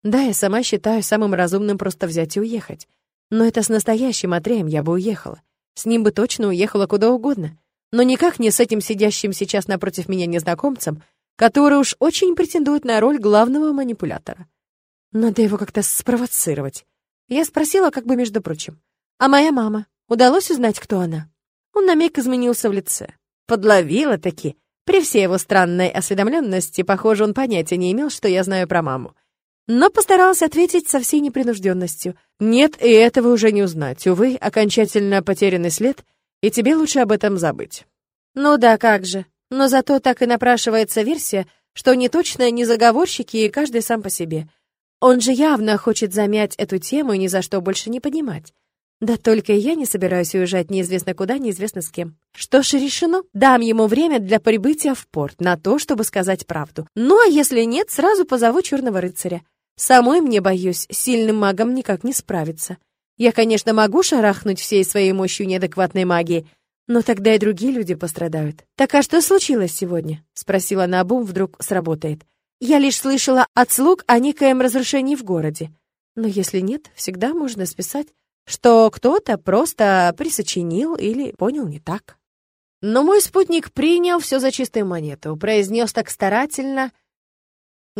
Да, я сама считаю самым разумным просто взять и уехать. Но это с настоящим Атреем я бы уехала. С ним бы точно уехала куда угодно. Но никак не с этим сидящим сейчас напротив меня незнакомцем, который уж очень претендует на роль главного манипулятора. Надо его как-то спровоцировать. Я спросила, как бы между прочим. «А моя мама? Удалось узнать, кто она?» Он на миг изменился в лице. Подловила таки. При всей его странной осведомленности, похоже, он понятия не имел, что я знаю про маму но постарался ответить со всей непринужденностью. «Нет, и этого уже не узнать. Увы, окончательно потерянный след, и тебе лучше об этом забыть». «Ну да, как же. Но зато так и напрашивается версия, что они точно не заговорщики, и каждый сам по себе. Он же явно хочет замять эту тему и ни за что больше не поднимать. Да только я не собираюсь уезжать неизвестно куда, неизвестно с кем. Что ж, решено. Дам ему время для прибытия в порт, на то, чтобы сказать правду. Ну, а если нет, сразу позову черного рыцаря. Самой мне, боюсь, сильным магом никак не справиться. Я, конечно, могу шарахнуть всей своей мощью неадекватной магии, но тогда и другие люди пострадают. «Так а что случилось сегодня?» — спросила Набум, вдруг сработает. «Я лишь слышала от слуг о некоем разрушении в городе. Но если нет, всегда можно списать, что кто-то просто присочинил или понял не так». Но мой спутник принял все за чистую монету, произнес так старательно —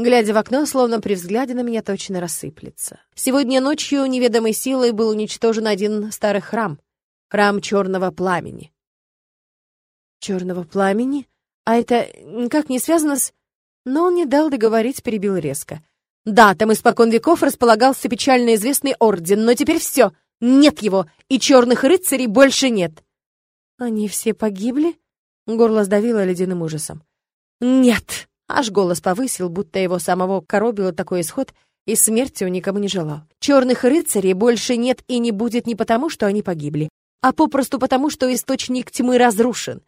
глядя в окно, словно при взгляде на меня точно рассыплется. Сегодня ночью неведомой силой был уничтожен один старый храм, храм черного пламени. Черного пламени? А это никак не связано с... Но он не дал договорить, перебил резко. Да, там испокон веков располагался печально известный орден, но теперь все, нет его, и черных рыцарей больше нет. Они все погибли? Горло сдавило ледяным ужасом. Нет, Аж голос повысил, будто его самого коробило такой исход, и смерти он никому не желал. Черных рыцарей больше нет и не будет не потому, что они погибли, а попросту потому, что источник тьмы разрушен,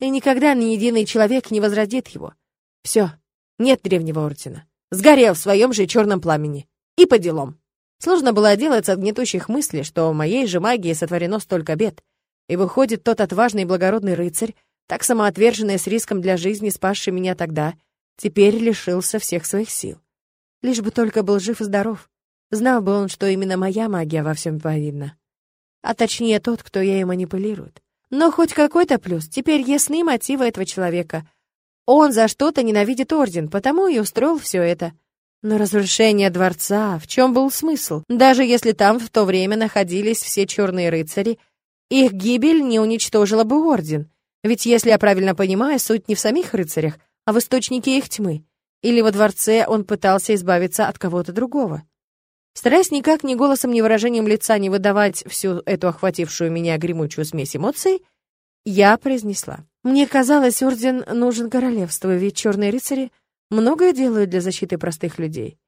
и никогда ни единый человек не возродит его. Все, нет древнего ордена. Сгорел в своем же черном пламени. И по делам. Сложно было отделаться от гнетущих мыслей, что моей же магии сотворено столько бед. И выходит, тот отважный и благородный рыцарь, так самоотверженный с риском для жизни, спасший меня тогда, теперь лишился всех своих сил. Лишь бы только был жив и здоров. Знал бы он, что именно моя магия во всем повинна. А точнее, тот, кто ею манипулирует. Но хоть какой-то плюс. Теперь ясны мотивы этого человека. Он за что-то ненавидит Орден, потому и устроил все это. Но разрушение дворца, в чем был смысл? Даже если там в то время находились все черные рыцари, их гибель не уничтожила бы Орден. Ведь, если я правильно понимаю, суть не в самих рыцарях, а в источнике их тьмы. Или во дворце он пытался избавиться от кого-то другого. Стараясь никак ни голосом, ни выражением лица не выдавать всю эту охватившую меня гремучую смесь эмоций, я произнесла. Мне казалось, орден нужен королевству, ведь черные рыцари многое делают для защиты простых людей.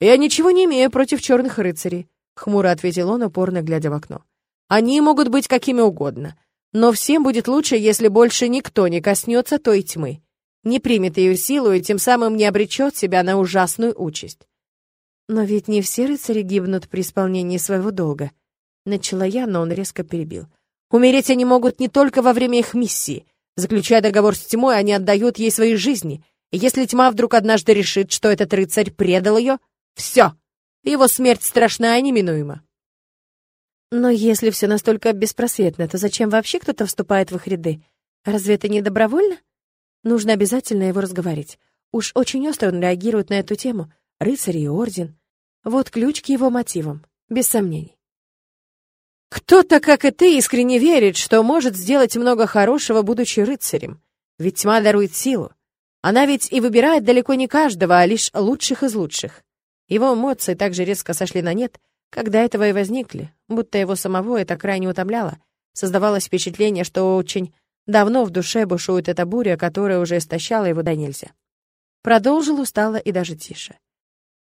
«Я ничего не имею против черных рыцарей», — хмуро ответил он, упорно глядя в окно. «Они могут быть какими угодно, но всем будет лучше, если больше никто не коснется той тьмы не примет ее силу и тем самым не обречет себя на ужасную участь. Но ведь не все рыцари гибнут при исполнении своего долга. Начала я, но он резко перебил. Умереть они могут не только во время их миссии. Заключая договор с тьмой, они отдают ей свои жизни. И если тьма вдруг однажды решит, что этот рыцарь предал ее, все, его смерть страшна и неминуема. Но если все настолько беспросветно, то зачем вообще кто-то вступает в их ряды? Разве это не добровольно? Нужно обязательно его разговорить. Уж очень остро он реагирует на эту тему. Рыцари и орден. Вот ключ к его мотивам, без сомнений. Кто-то, как и ты, искренне верит, что может сделать много хорошего, будучи рыцарем. Ведь тьма дарует силу. Она ведь и выбирает далеко не каждого, а лишь лучших из лучших. Его эмоции также резко сошли на нет, когда этого и возникли, будто его самого это крайне утомляло. Создавалось впечатление, что очень Давно в душе бушует эта буря, которая уже истощала его до нельзя. Продолжил устало и даже тише.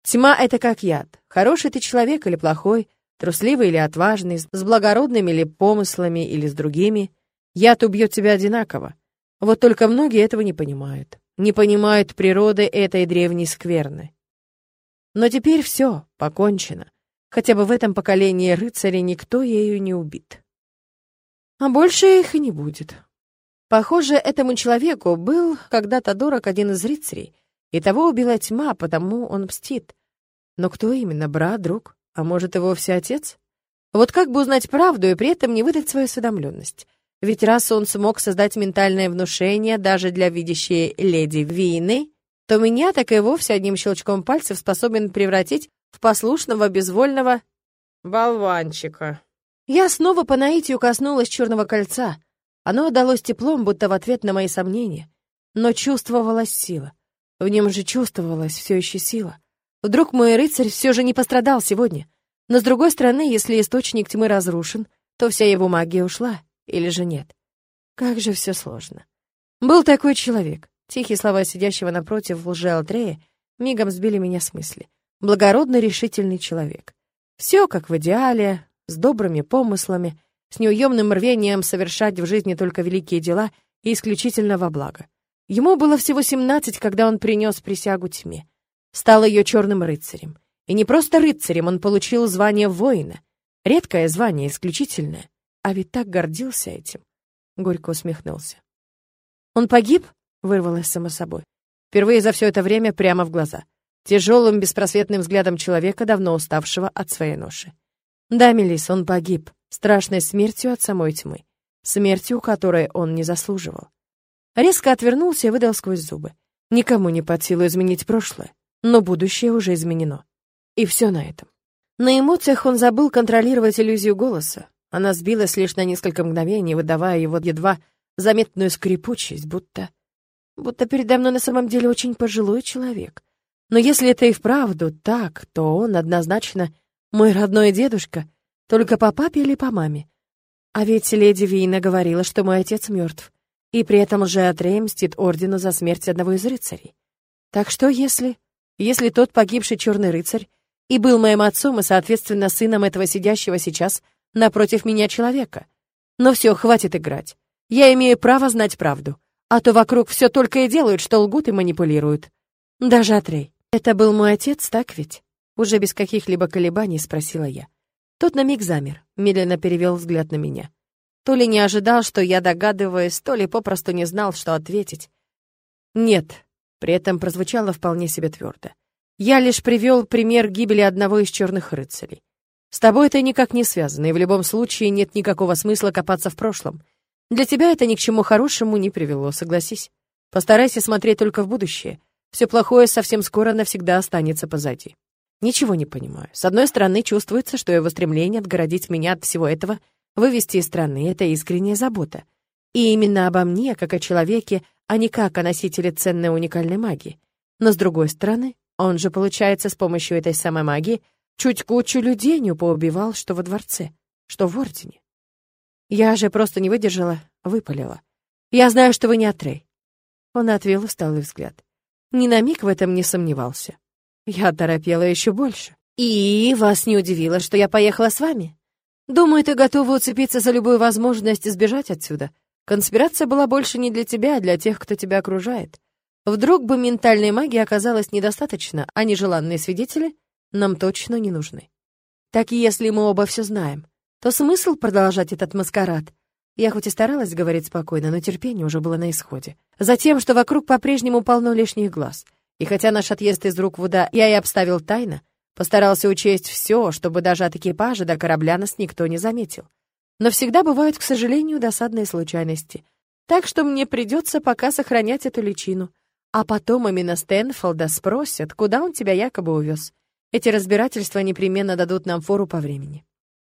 Тьма — это как яд. Хороший ты человек или плохой, трусливый или отважный, с благородными или помыслами, или с другими. Яд убьет тебя одинаково. Вот только многие этого не понимают. Не понимают природы этой древней скверны. Но теперь все, покончено. Хотя бы в этом поколении рыцарей никто ею не убит. А больше их и не будет. Похоже, этому человеку был когда-то дорог один из рыцарей, и того убила тьма, потому он мстит. Но кто именно, брат, друг? А может, и вовсе отец? Вот как бы узнать правду и при этом не выдать свою осведомленность? Ведь раз он смог создать ментальное внушение даже для видящей леди Вины, то меня так и вовсе одним щелчком пальцев способен превратить в послушного, безвольного болванчика. Я снова по наитию коснулась черного кольца. Оно отдалось теплом, будто в ответ на мои сомнения. Но чувствовалась сила. В нем же чувствовалась все еще сила. Вдруг мой рыцарь все же не пострадал сегодня. Но с другой стороны, если источник тьмы разрушен, то вся его магия ушла. Или же нет? Как же все сложно. Был такой человек. Тихие слова сидящего напротив лже-Алтрея мигом сбили меня с мысли. Благородный, решительный человек. Все как в идеале, с добрыми помыслами, с неуемным рвением совершать в жизни только великие дела и исключительно во благо. Ему было всего семнадцать, когда он принес присягу тьме. Стал ее черным рыцарем. И не просто рыцарем, он получил звание воина. Редкое звание, исключительное. А ведь так гордился этим. Горько усмехнулся. «Он погиб?» — вырвалось само собой. Впервые за все это время прямо в глаза. Тяжелым, беспросветным взглядом человека, давно уставшего от своей ноши. Да, Мелис, он погиб. Страшной смертью от самой тьмы. Смертью, которой он не заслуживал. Резко отвернулся и выдал сквозь зубы. Никому не под силу изменить прошлое, но будущее уже изменено. И все на этом. На эмоциях он забыл контролировать иллюзию голоса. Она сбилась лишь на несколько мгновений, выдавая его едва заметную скрипучесть, будто... Будто передо мной на самом деле очень пожилой человек. Но если это и вправду так, то он однозначно мой родной дедушка, только по папе или по маме. А ведь леди Вина говорила, что мой отец мертв и при этом же Атрей мстит ордену за смерть одного из рыцарей. Так что если... Если тот погибший черный рыцарь и был моим отцом и, соответственно, сыном этого сидящего сейчас напротив меня человека. Но все, хватит играть. Я имею право знать правду. А то вокруг все только и делают, что лгут и манипулируют. Даже Атрей. Это был мой отец, так ведь? Уже без каких-либо колебаний спросила я. Тот на миг замер, медленно перевел взгляд на меня. То ли не ожидал, что я догадываюсь, то ли попросту не знал, что ответить. «Нет», — при этом прозвучало вполне себе твердо. «Я лишь привел пример гибели одного из черных рыцарей. С тобой это никак не связано, и в любом случае нет никакого смысла копаться в прошлом. Для тебя это ни к чему хорошему не привело, согласись. Постарайся смотреть только в будущее. Все плохое совсем скоро навсегда останется позади». Ничего не понимаю. С одной стороны, чувствуется, что его стремление отгородить меня от всего этого — Вывести из страны — это искренняя забота. И именно обо мне, как о человеке, а не как о носителе ценной уникальной магии. Но с другой стороны, он же, получается, с помощью этой самой магии чуть кучу людей не поубивал, что во дворце, что в Ордене. Я же просто не выдержала, выпалила. «Я знаю, что вы не Атрей». Он отвел усталый взгляд. Ни на миг в этом не сомневался. Я торопела еще больше. «И вас не удивило, что я поехала с вами?» Думаю, ты готова уцепиться за любую возможность сбежать отсюда. Конспирация была больше не для тебя, а для тех, кто тебя окружает. Вдруг бы ментальной магии оказалось недостаточно, а нежеланные свидетели нам точно не нужны. Так если мы оба все знаем, то смысл продолжать этот маскарад? Я хоть и старалась говорить спокойно, но терпение уже было на исходе. Затем, что вокруг по-прежнему полно лишних глаз. И хотя наш отъезд из рук Вуда я и обставил тайно, Постарался учесть все, чтобы даже от экипажа до корабля нас никто не заметил. Но всегда бывают, к сожалению, досадные случайности. Так что мне придется пока сохранять эту личину. А потом именно Стэнфолда спросят, куда он тебя якобы увез. Эти разбирательства непременно дадут нам фору по времени.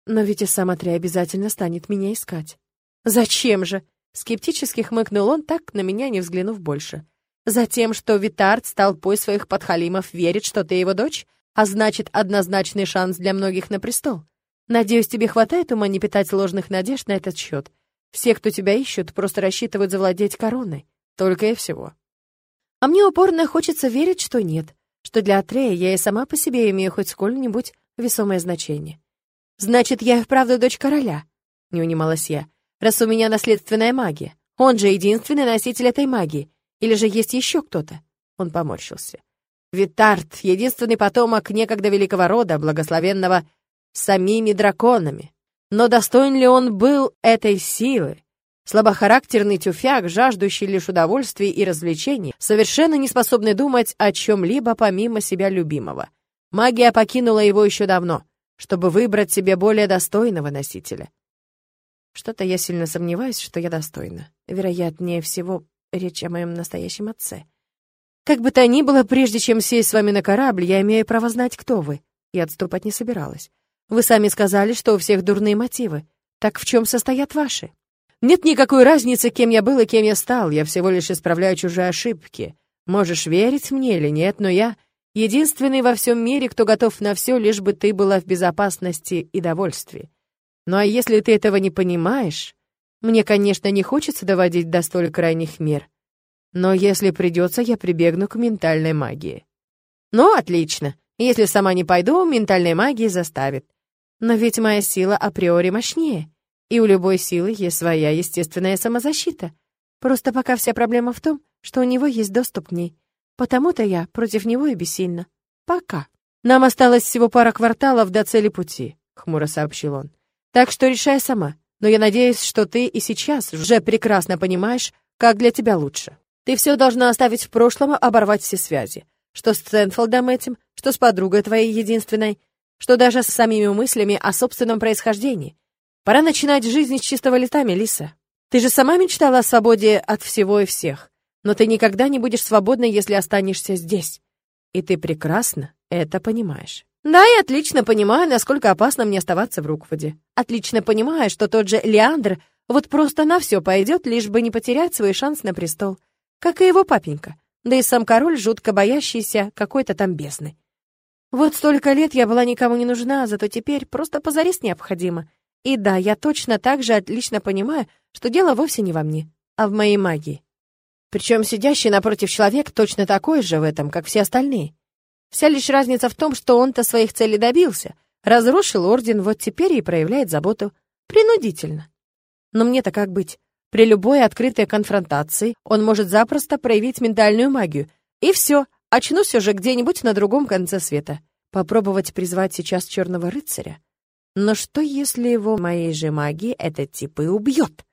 Но ведь и сам Атрей обязательно станет меня искать. Зачем же? Скептически хмыкнул он, так на меня не взглянув больше. Затем, что Витард стал толпой своих подхалимов верит, что ты его дочь, а значит, однозначный шанс для многих на престол. Надеюсь, тебе хватает ума не питать ложных надежд на этот счет. Все, кто тебя ищут, просто рассчитывают завладеть короной. Только и всего. А мне упорно хочется верить, что нет. что для Атрея я и сама по себе имею хоть сколь-нибудь весомое значение. «Значит, я и вправду дочь короля?» — не унималась я. «Раз у меня наследственная магия. Он же единственный носитель этой магии. Или же есть еще кто-то?» Он поморщился. «Витард — единственный потомок некогда великого рода, благословенного самими драконами. Но достоин ли он был этой силы? Слабохарактерный тюфяк, жаждущий лишь удовольствий и развлечений, совершенно не способный думать о чем-либо помимо себя любимого. Магия покинула его еще давно, чтобы выбрать себе более достойного носителя. Что-то я сильно сомневаюсь, что я достойна. Вероятнее всего, речь о моем настоящем отце. Как бы то ни было, прежде чем сесть с вами на корабль, я имею право знать, кто вы. И отступать не собиралась. Вы сами сказали, что у всех дурные мотивы. Так в чем состоят ваши? Нет никакой разницы, кем я был и кем я стал. Я всего лишь исправляю чужие ошибки. Можешь верить мне или нет, но я единственный во всем мире, кто готов на все, лишь бы ты была в безопасности и довольстве. Ну а если ты этого не понимаешь, мне, конечно, не хочется доводить до столь крайних мер. Но если придется, я прибегну к ментальной магии. Ну, отлично. Если сама не пойду, ментальной магии заставит. Но ведь моя сила априори мощнее, и у любой силы есть своя естественная самозащита. Просто пока вся проблема в том, что у него есть доступ к ней. Потому-то я против него и бессильна. Пока. Нам осталось всего пара кварталов до цели пути, хмуро сообщил он. Так что решай сама. Но я надеюсь, что ты и сейчас уже прекрасно понимаешь, как для тебя лучше. Ты все должна оставить в прошлом, оборвать все связи. Что с Ценфолдом этим, что с подругой твоей единственной, что даже с самими мыслями о собственном происхождении. Пора начинать жизнь с чистого листа, Мелисса. Ты же сама мечтала о свободе от всего и всех. Но ты никогда не будешь свободной, если останешься здесь. И ты прекрасно это понимаешь. Да, я отлично понимаю, насколько опасно мне оставаться в Рукводе. Отлично понимаю, что тот же Леандр вот просто на все пойдет, лишь бы не потерять свой шанс на престол. Как и его папенька. Да и сам король, жутко боящийся какой-то там бездны. Вот столько лет я была никому не нужна, зато теперь просто позарис необходимо. И да, я точно так же отлично понимаю, что дело вовсе не во мне, а в моей магии. Причем сидящий напротив человек точно такой же в этом, как все остальные. Вся лишь разница в том, что он-то своих целей добился, разрушил орден, вот теперь и проявляет заботу. Принудительно. Но мне-то как быть? При любой открытой конфронтации он может запросто проявить ментальную магию. И все, Очнусь уже где-нибудь на другом конце света. Попробовать призвать сейчас черного рыцаря. Но что, если его моей же магии этот тип и убьет?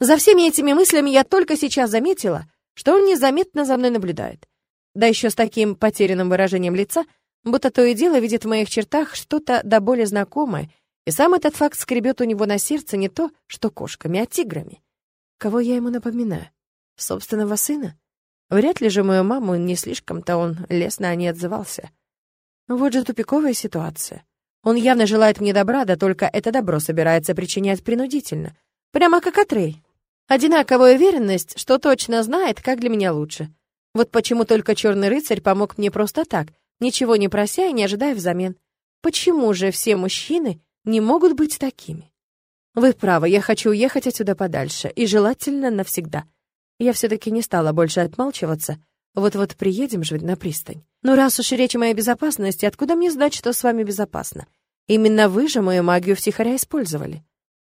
За всеми этими мыслями я только сейчас заметила, что он незаметно за мной наблюдает. Да еще с таким потерянным выражением лица, будто то и дело видит в моих чертах что-то до боли знакомое, и сам этот факт скребет у него на сердце не то, что кошками, а тиграми. Кого я ему напоминаю? Собственного сына? Вряд ли же мою маму не слишком-то он лестно о ней отзывался. Вот же тупиковая ситуация. Он явно желает мне добра, да только это добро собирается причинять принудительно. Прямо как Атрей. Одинаковая уверенность, что точно знает, как для меня лучше. Вот почему только черный рыцарь помог мне просто так, ничего не прося и не ожидая взамен. Почему же все мужчины не могут быть такими? Вы правы, я хочу уехать отсюда подальше, и желательно навсегда — я все-таки не стала больше отмалчиваться. Вот-вот приедем же на пристань. Ну, раз уж речь о моей безопасности, откуда мне знать, что с вами безопасно? Именно вы же мою магию втихаря использовали.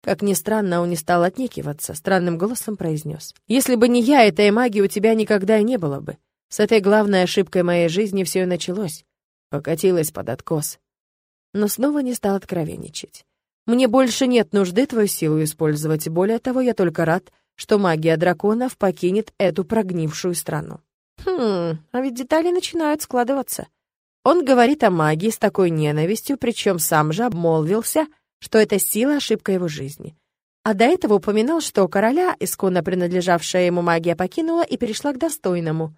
Как ни странно, он не стал отнекиваться, странным голосом произнес. «Если бы не я, этой магии у тебя никогда и не было бы. С этой главной ошибкой моей жизни все и началось. Покатилась под откос». Но снова не стал откровенничать. «Мне больше нет нужды твою силу использовать, более того, я только рад, что магия драконов покинет эту прогнившую страну. Хм, а ведь детали начинают складываться. Он говорит о магии с такой ненавистью, причем сам же обмолвился, что эта сила — ошибка его жизни. А до этого упоминал, что короля, исконно принадлежавшая ему магия, покинула и перешла к достойному.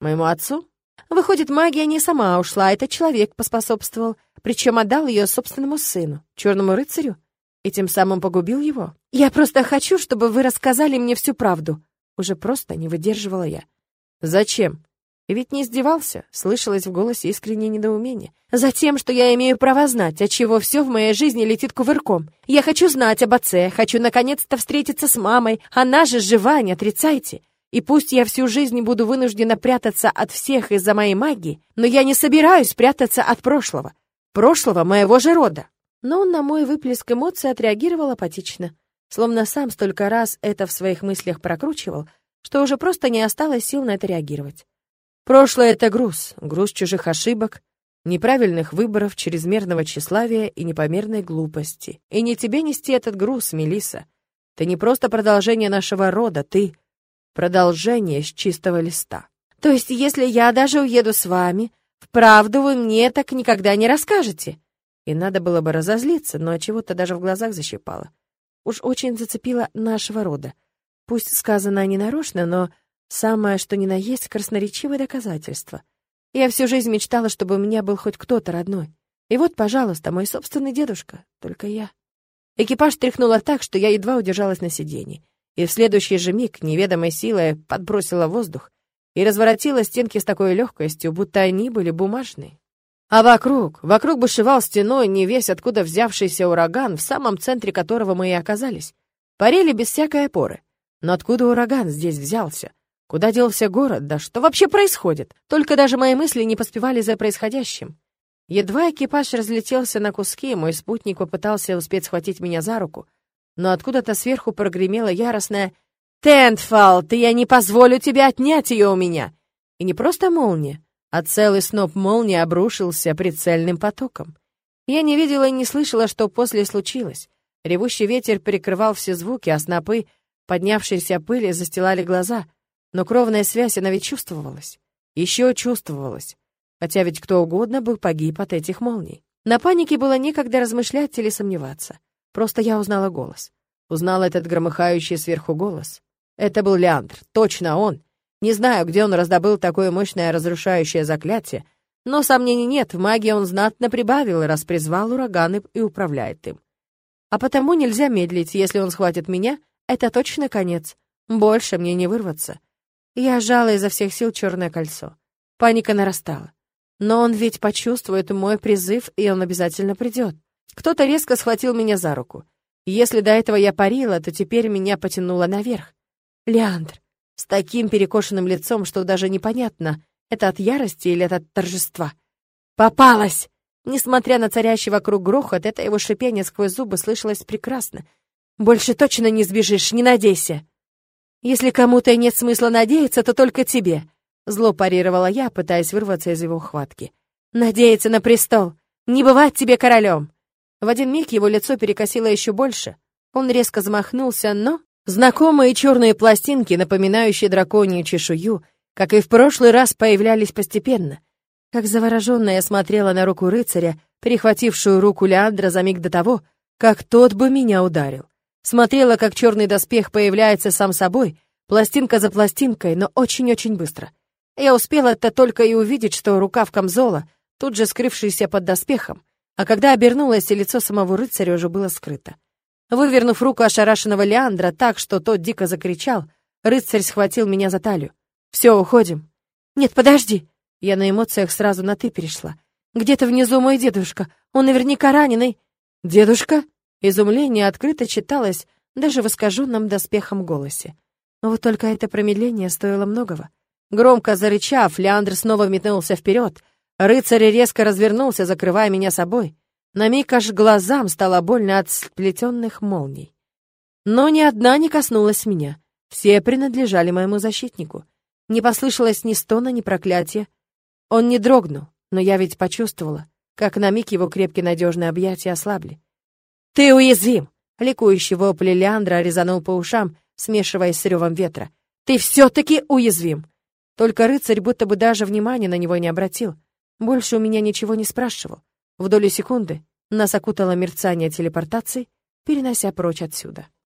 Моему отцу? Выходит, магия не сама ушла, а этот человек поспособствовал, причем отдал ее собственному сыну, черному рыцарю и тем самым погубил его? Я просто хочу, чтобы вы рассказали мне всю правду. Уже просто не выдерживала я. Зачем? Ведь не издевался, слышалось в голосе искреннее недоумение. Затем, что я имею право знать, от чего все в моей жизни летит кувырком. Я хочу знать об отце, хочу наконец-то встретиться с мамой. Она же жива, не отрицайте. И пусть я всю жизнь буду вынуждена прятаться от всех из-за моей магии, но я не собираюсь прятаться от прошлого. Прошлого моего же рода. Но он на мой выплеск эмоций отреагировал апатично. Словно сам столько раз это в своих мыслях прокручивал, что уже просто не осталось сил на это реагировать. Прошлое — это груз, груз чужих ошибок, неправильных выборов, чрезмерного тщеславия и непомерной глупости. И не тебе нести этот груз, Мелиса. Ты не просто продолжение нашего рода, ты — продолжение с чистого листа. То есть, если я даже уеду с вами, вправду вы мне так никогда не расскажете? И надо было бы разозлиться, но чего-то даже в глазах защипало. Уж очень зацепило нашего рода. Пусть сказано не нарочно, но самое, что ни на есть, красноречивое доказательство. Я всю жизнь мечтала, чтобы у меня был хоть кто-то родной. И вот, пожалуйста, мой собственный дедушка, только я. Экипаж тряхнуло так, что я едва удержалась на сиденье. И в следующий же миг неведомой силой подбросила воздух и разворотила стенки с такой легкостью, будто они были бумажные. А вокруг, вокруг бушевал стеной не весь откуда взявшийся ураган, в самом центре которого мы и оказались. Парили без всякой опоры. Но откуда ураган здесь взялся? Куда делся город? Да что вообще происходит? Только даже мои мысли не поспевали за происходящим. Едва экипаж разлетелся на куски, мой спутник попытался успеть схватить меня за руку, но откуда-то сверху прогремело яростное «Тентфал, ты я не позволю тебе отнять ее у меня!» И не просто молния, а целый сноп молнии обрушился прицельным потоком. Я не видела и не слышала, что после случилось. Ревущий ветер перекрывал все звуки, а снопы, поднявшиеся пыли, застилали глаза. Но кровная связь, она ведь чувствовалась. Еще чувствовалась. Хотя ведь кто угодно был погиб от этих молний. На панике было некогда размышлять или сомневаться. Просто я узнала голос. Узнала этот громыхающий сверху голос. Это был Леандр, точно он. Не знаю, где он раздобыл такое мощное разрушающее заклятие, но сомнений нет, в магии он знатно прибавил, раз призвал ураганы и управляет им. А потому нельзя медлить, если он схватит меня, это точно конец. Больше мне не вырваться. Я сжала изо всех сил черное кольцо. Паника нарастала. Но он ведь почувствует мой призыв, и он обязательно придет. Кто-то резко схватил меня за руку. Если до этого я парила, то теперь меня потянуло наверх. Леандр с таким перекошенным лицом, что даже непонятно, это от ярости или это от торжества. «Попалась!» Несмотря на царящий вокруг грохот, это его шипение сквозь зубы слышалось прекрасно. «Больше точно не сбежишь, не надейся!» «Если кому-то нет смысла надеяться, то только тебе!» Зло парировала я, пытаясь вырваться из его ухватки. «Надеяться на престол! Не бывать тебе королем!» В один миг его лицо перекосило еще больше. Он резко замахнулся, но Знакомые черные пластинки, напоминающие драконью чешую, как и в прошлый раз, появлялись постепенно. Как завороженная я смотрела на руку рыцаря, перехватившую руку Леандра за миг до того, как тот бы меня ударил. Смотрела, как черный доспех появляется сам собой, пластинка за пластинкой, но очень-очень быстро. Я успела это только и увидеть, что рука в камзола, тут же скрывшаяся под доспехом, а когда обернулась, и лицо самого рыцаря уже было скрыто. Вывернув руку ошарашенного Леандра так, что тот дико закричал, рыцарь схватил меня за талию. «Все, уходим». «Нет, подожди!» Я на эмоциях сразу на «ты» перешла. «Где-то внизу мой дедушка. Он наверняка раненый». «Дедушка?» Изумление открыто читалось даже в искаженном доспехом голосе. Но вот только это промедление стоило многого. Громко зарычав, Леандр снова метнулся вперед. Рыцарь резко развернулся, закрывая меня собой. На миг аж глазам стало больно от сплетенных молний. Но ни одна не коснулась меня. Все принадлежали моему защитнику. Не послышалось ни стона, ни проклятия. Он не дрогнул, но я ведь почувствовала, как на миг его крепкие надежные объятия ослабли. «Ты уязвим!» — ликующий вопль Леандра резанул по ушам, смешиваясь с ревом ветра. «Ты все-таки уязвим!» Только рыцарь будто бы даже внимания на него не обратил. Больше у меня ничего не спрашивал. В долю секунды нас окутало мерцание телепортации, перенося прочь отсюда.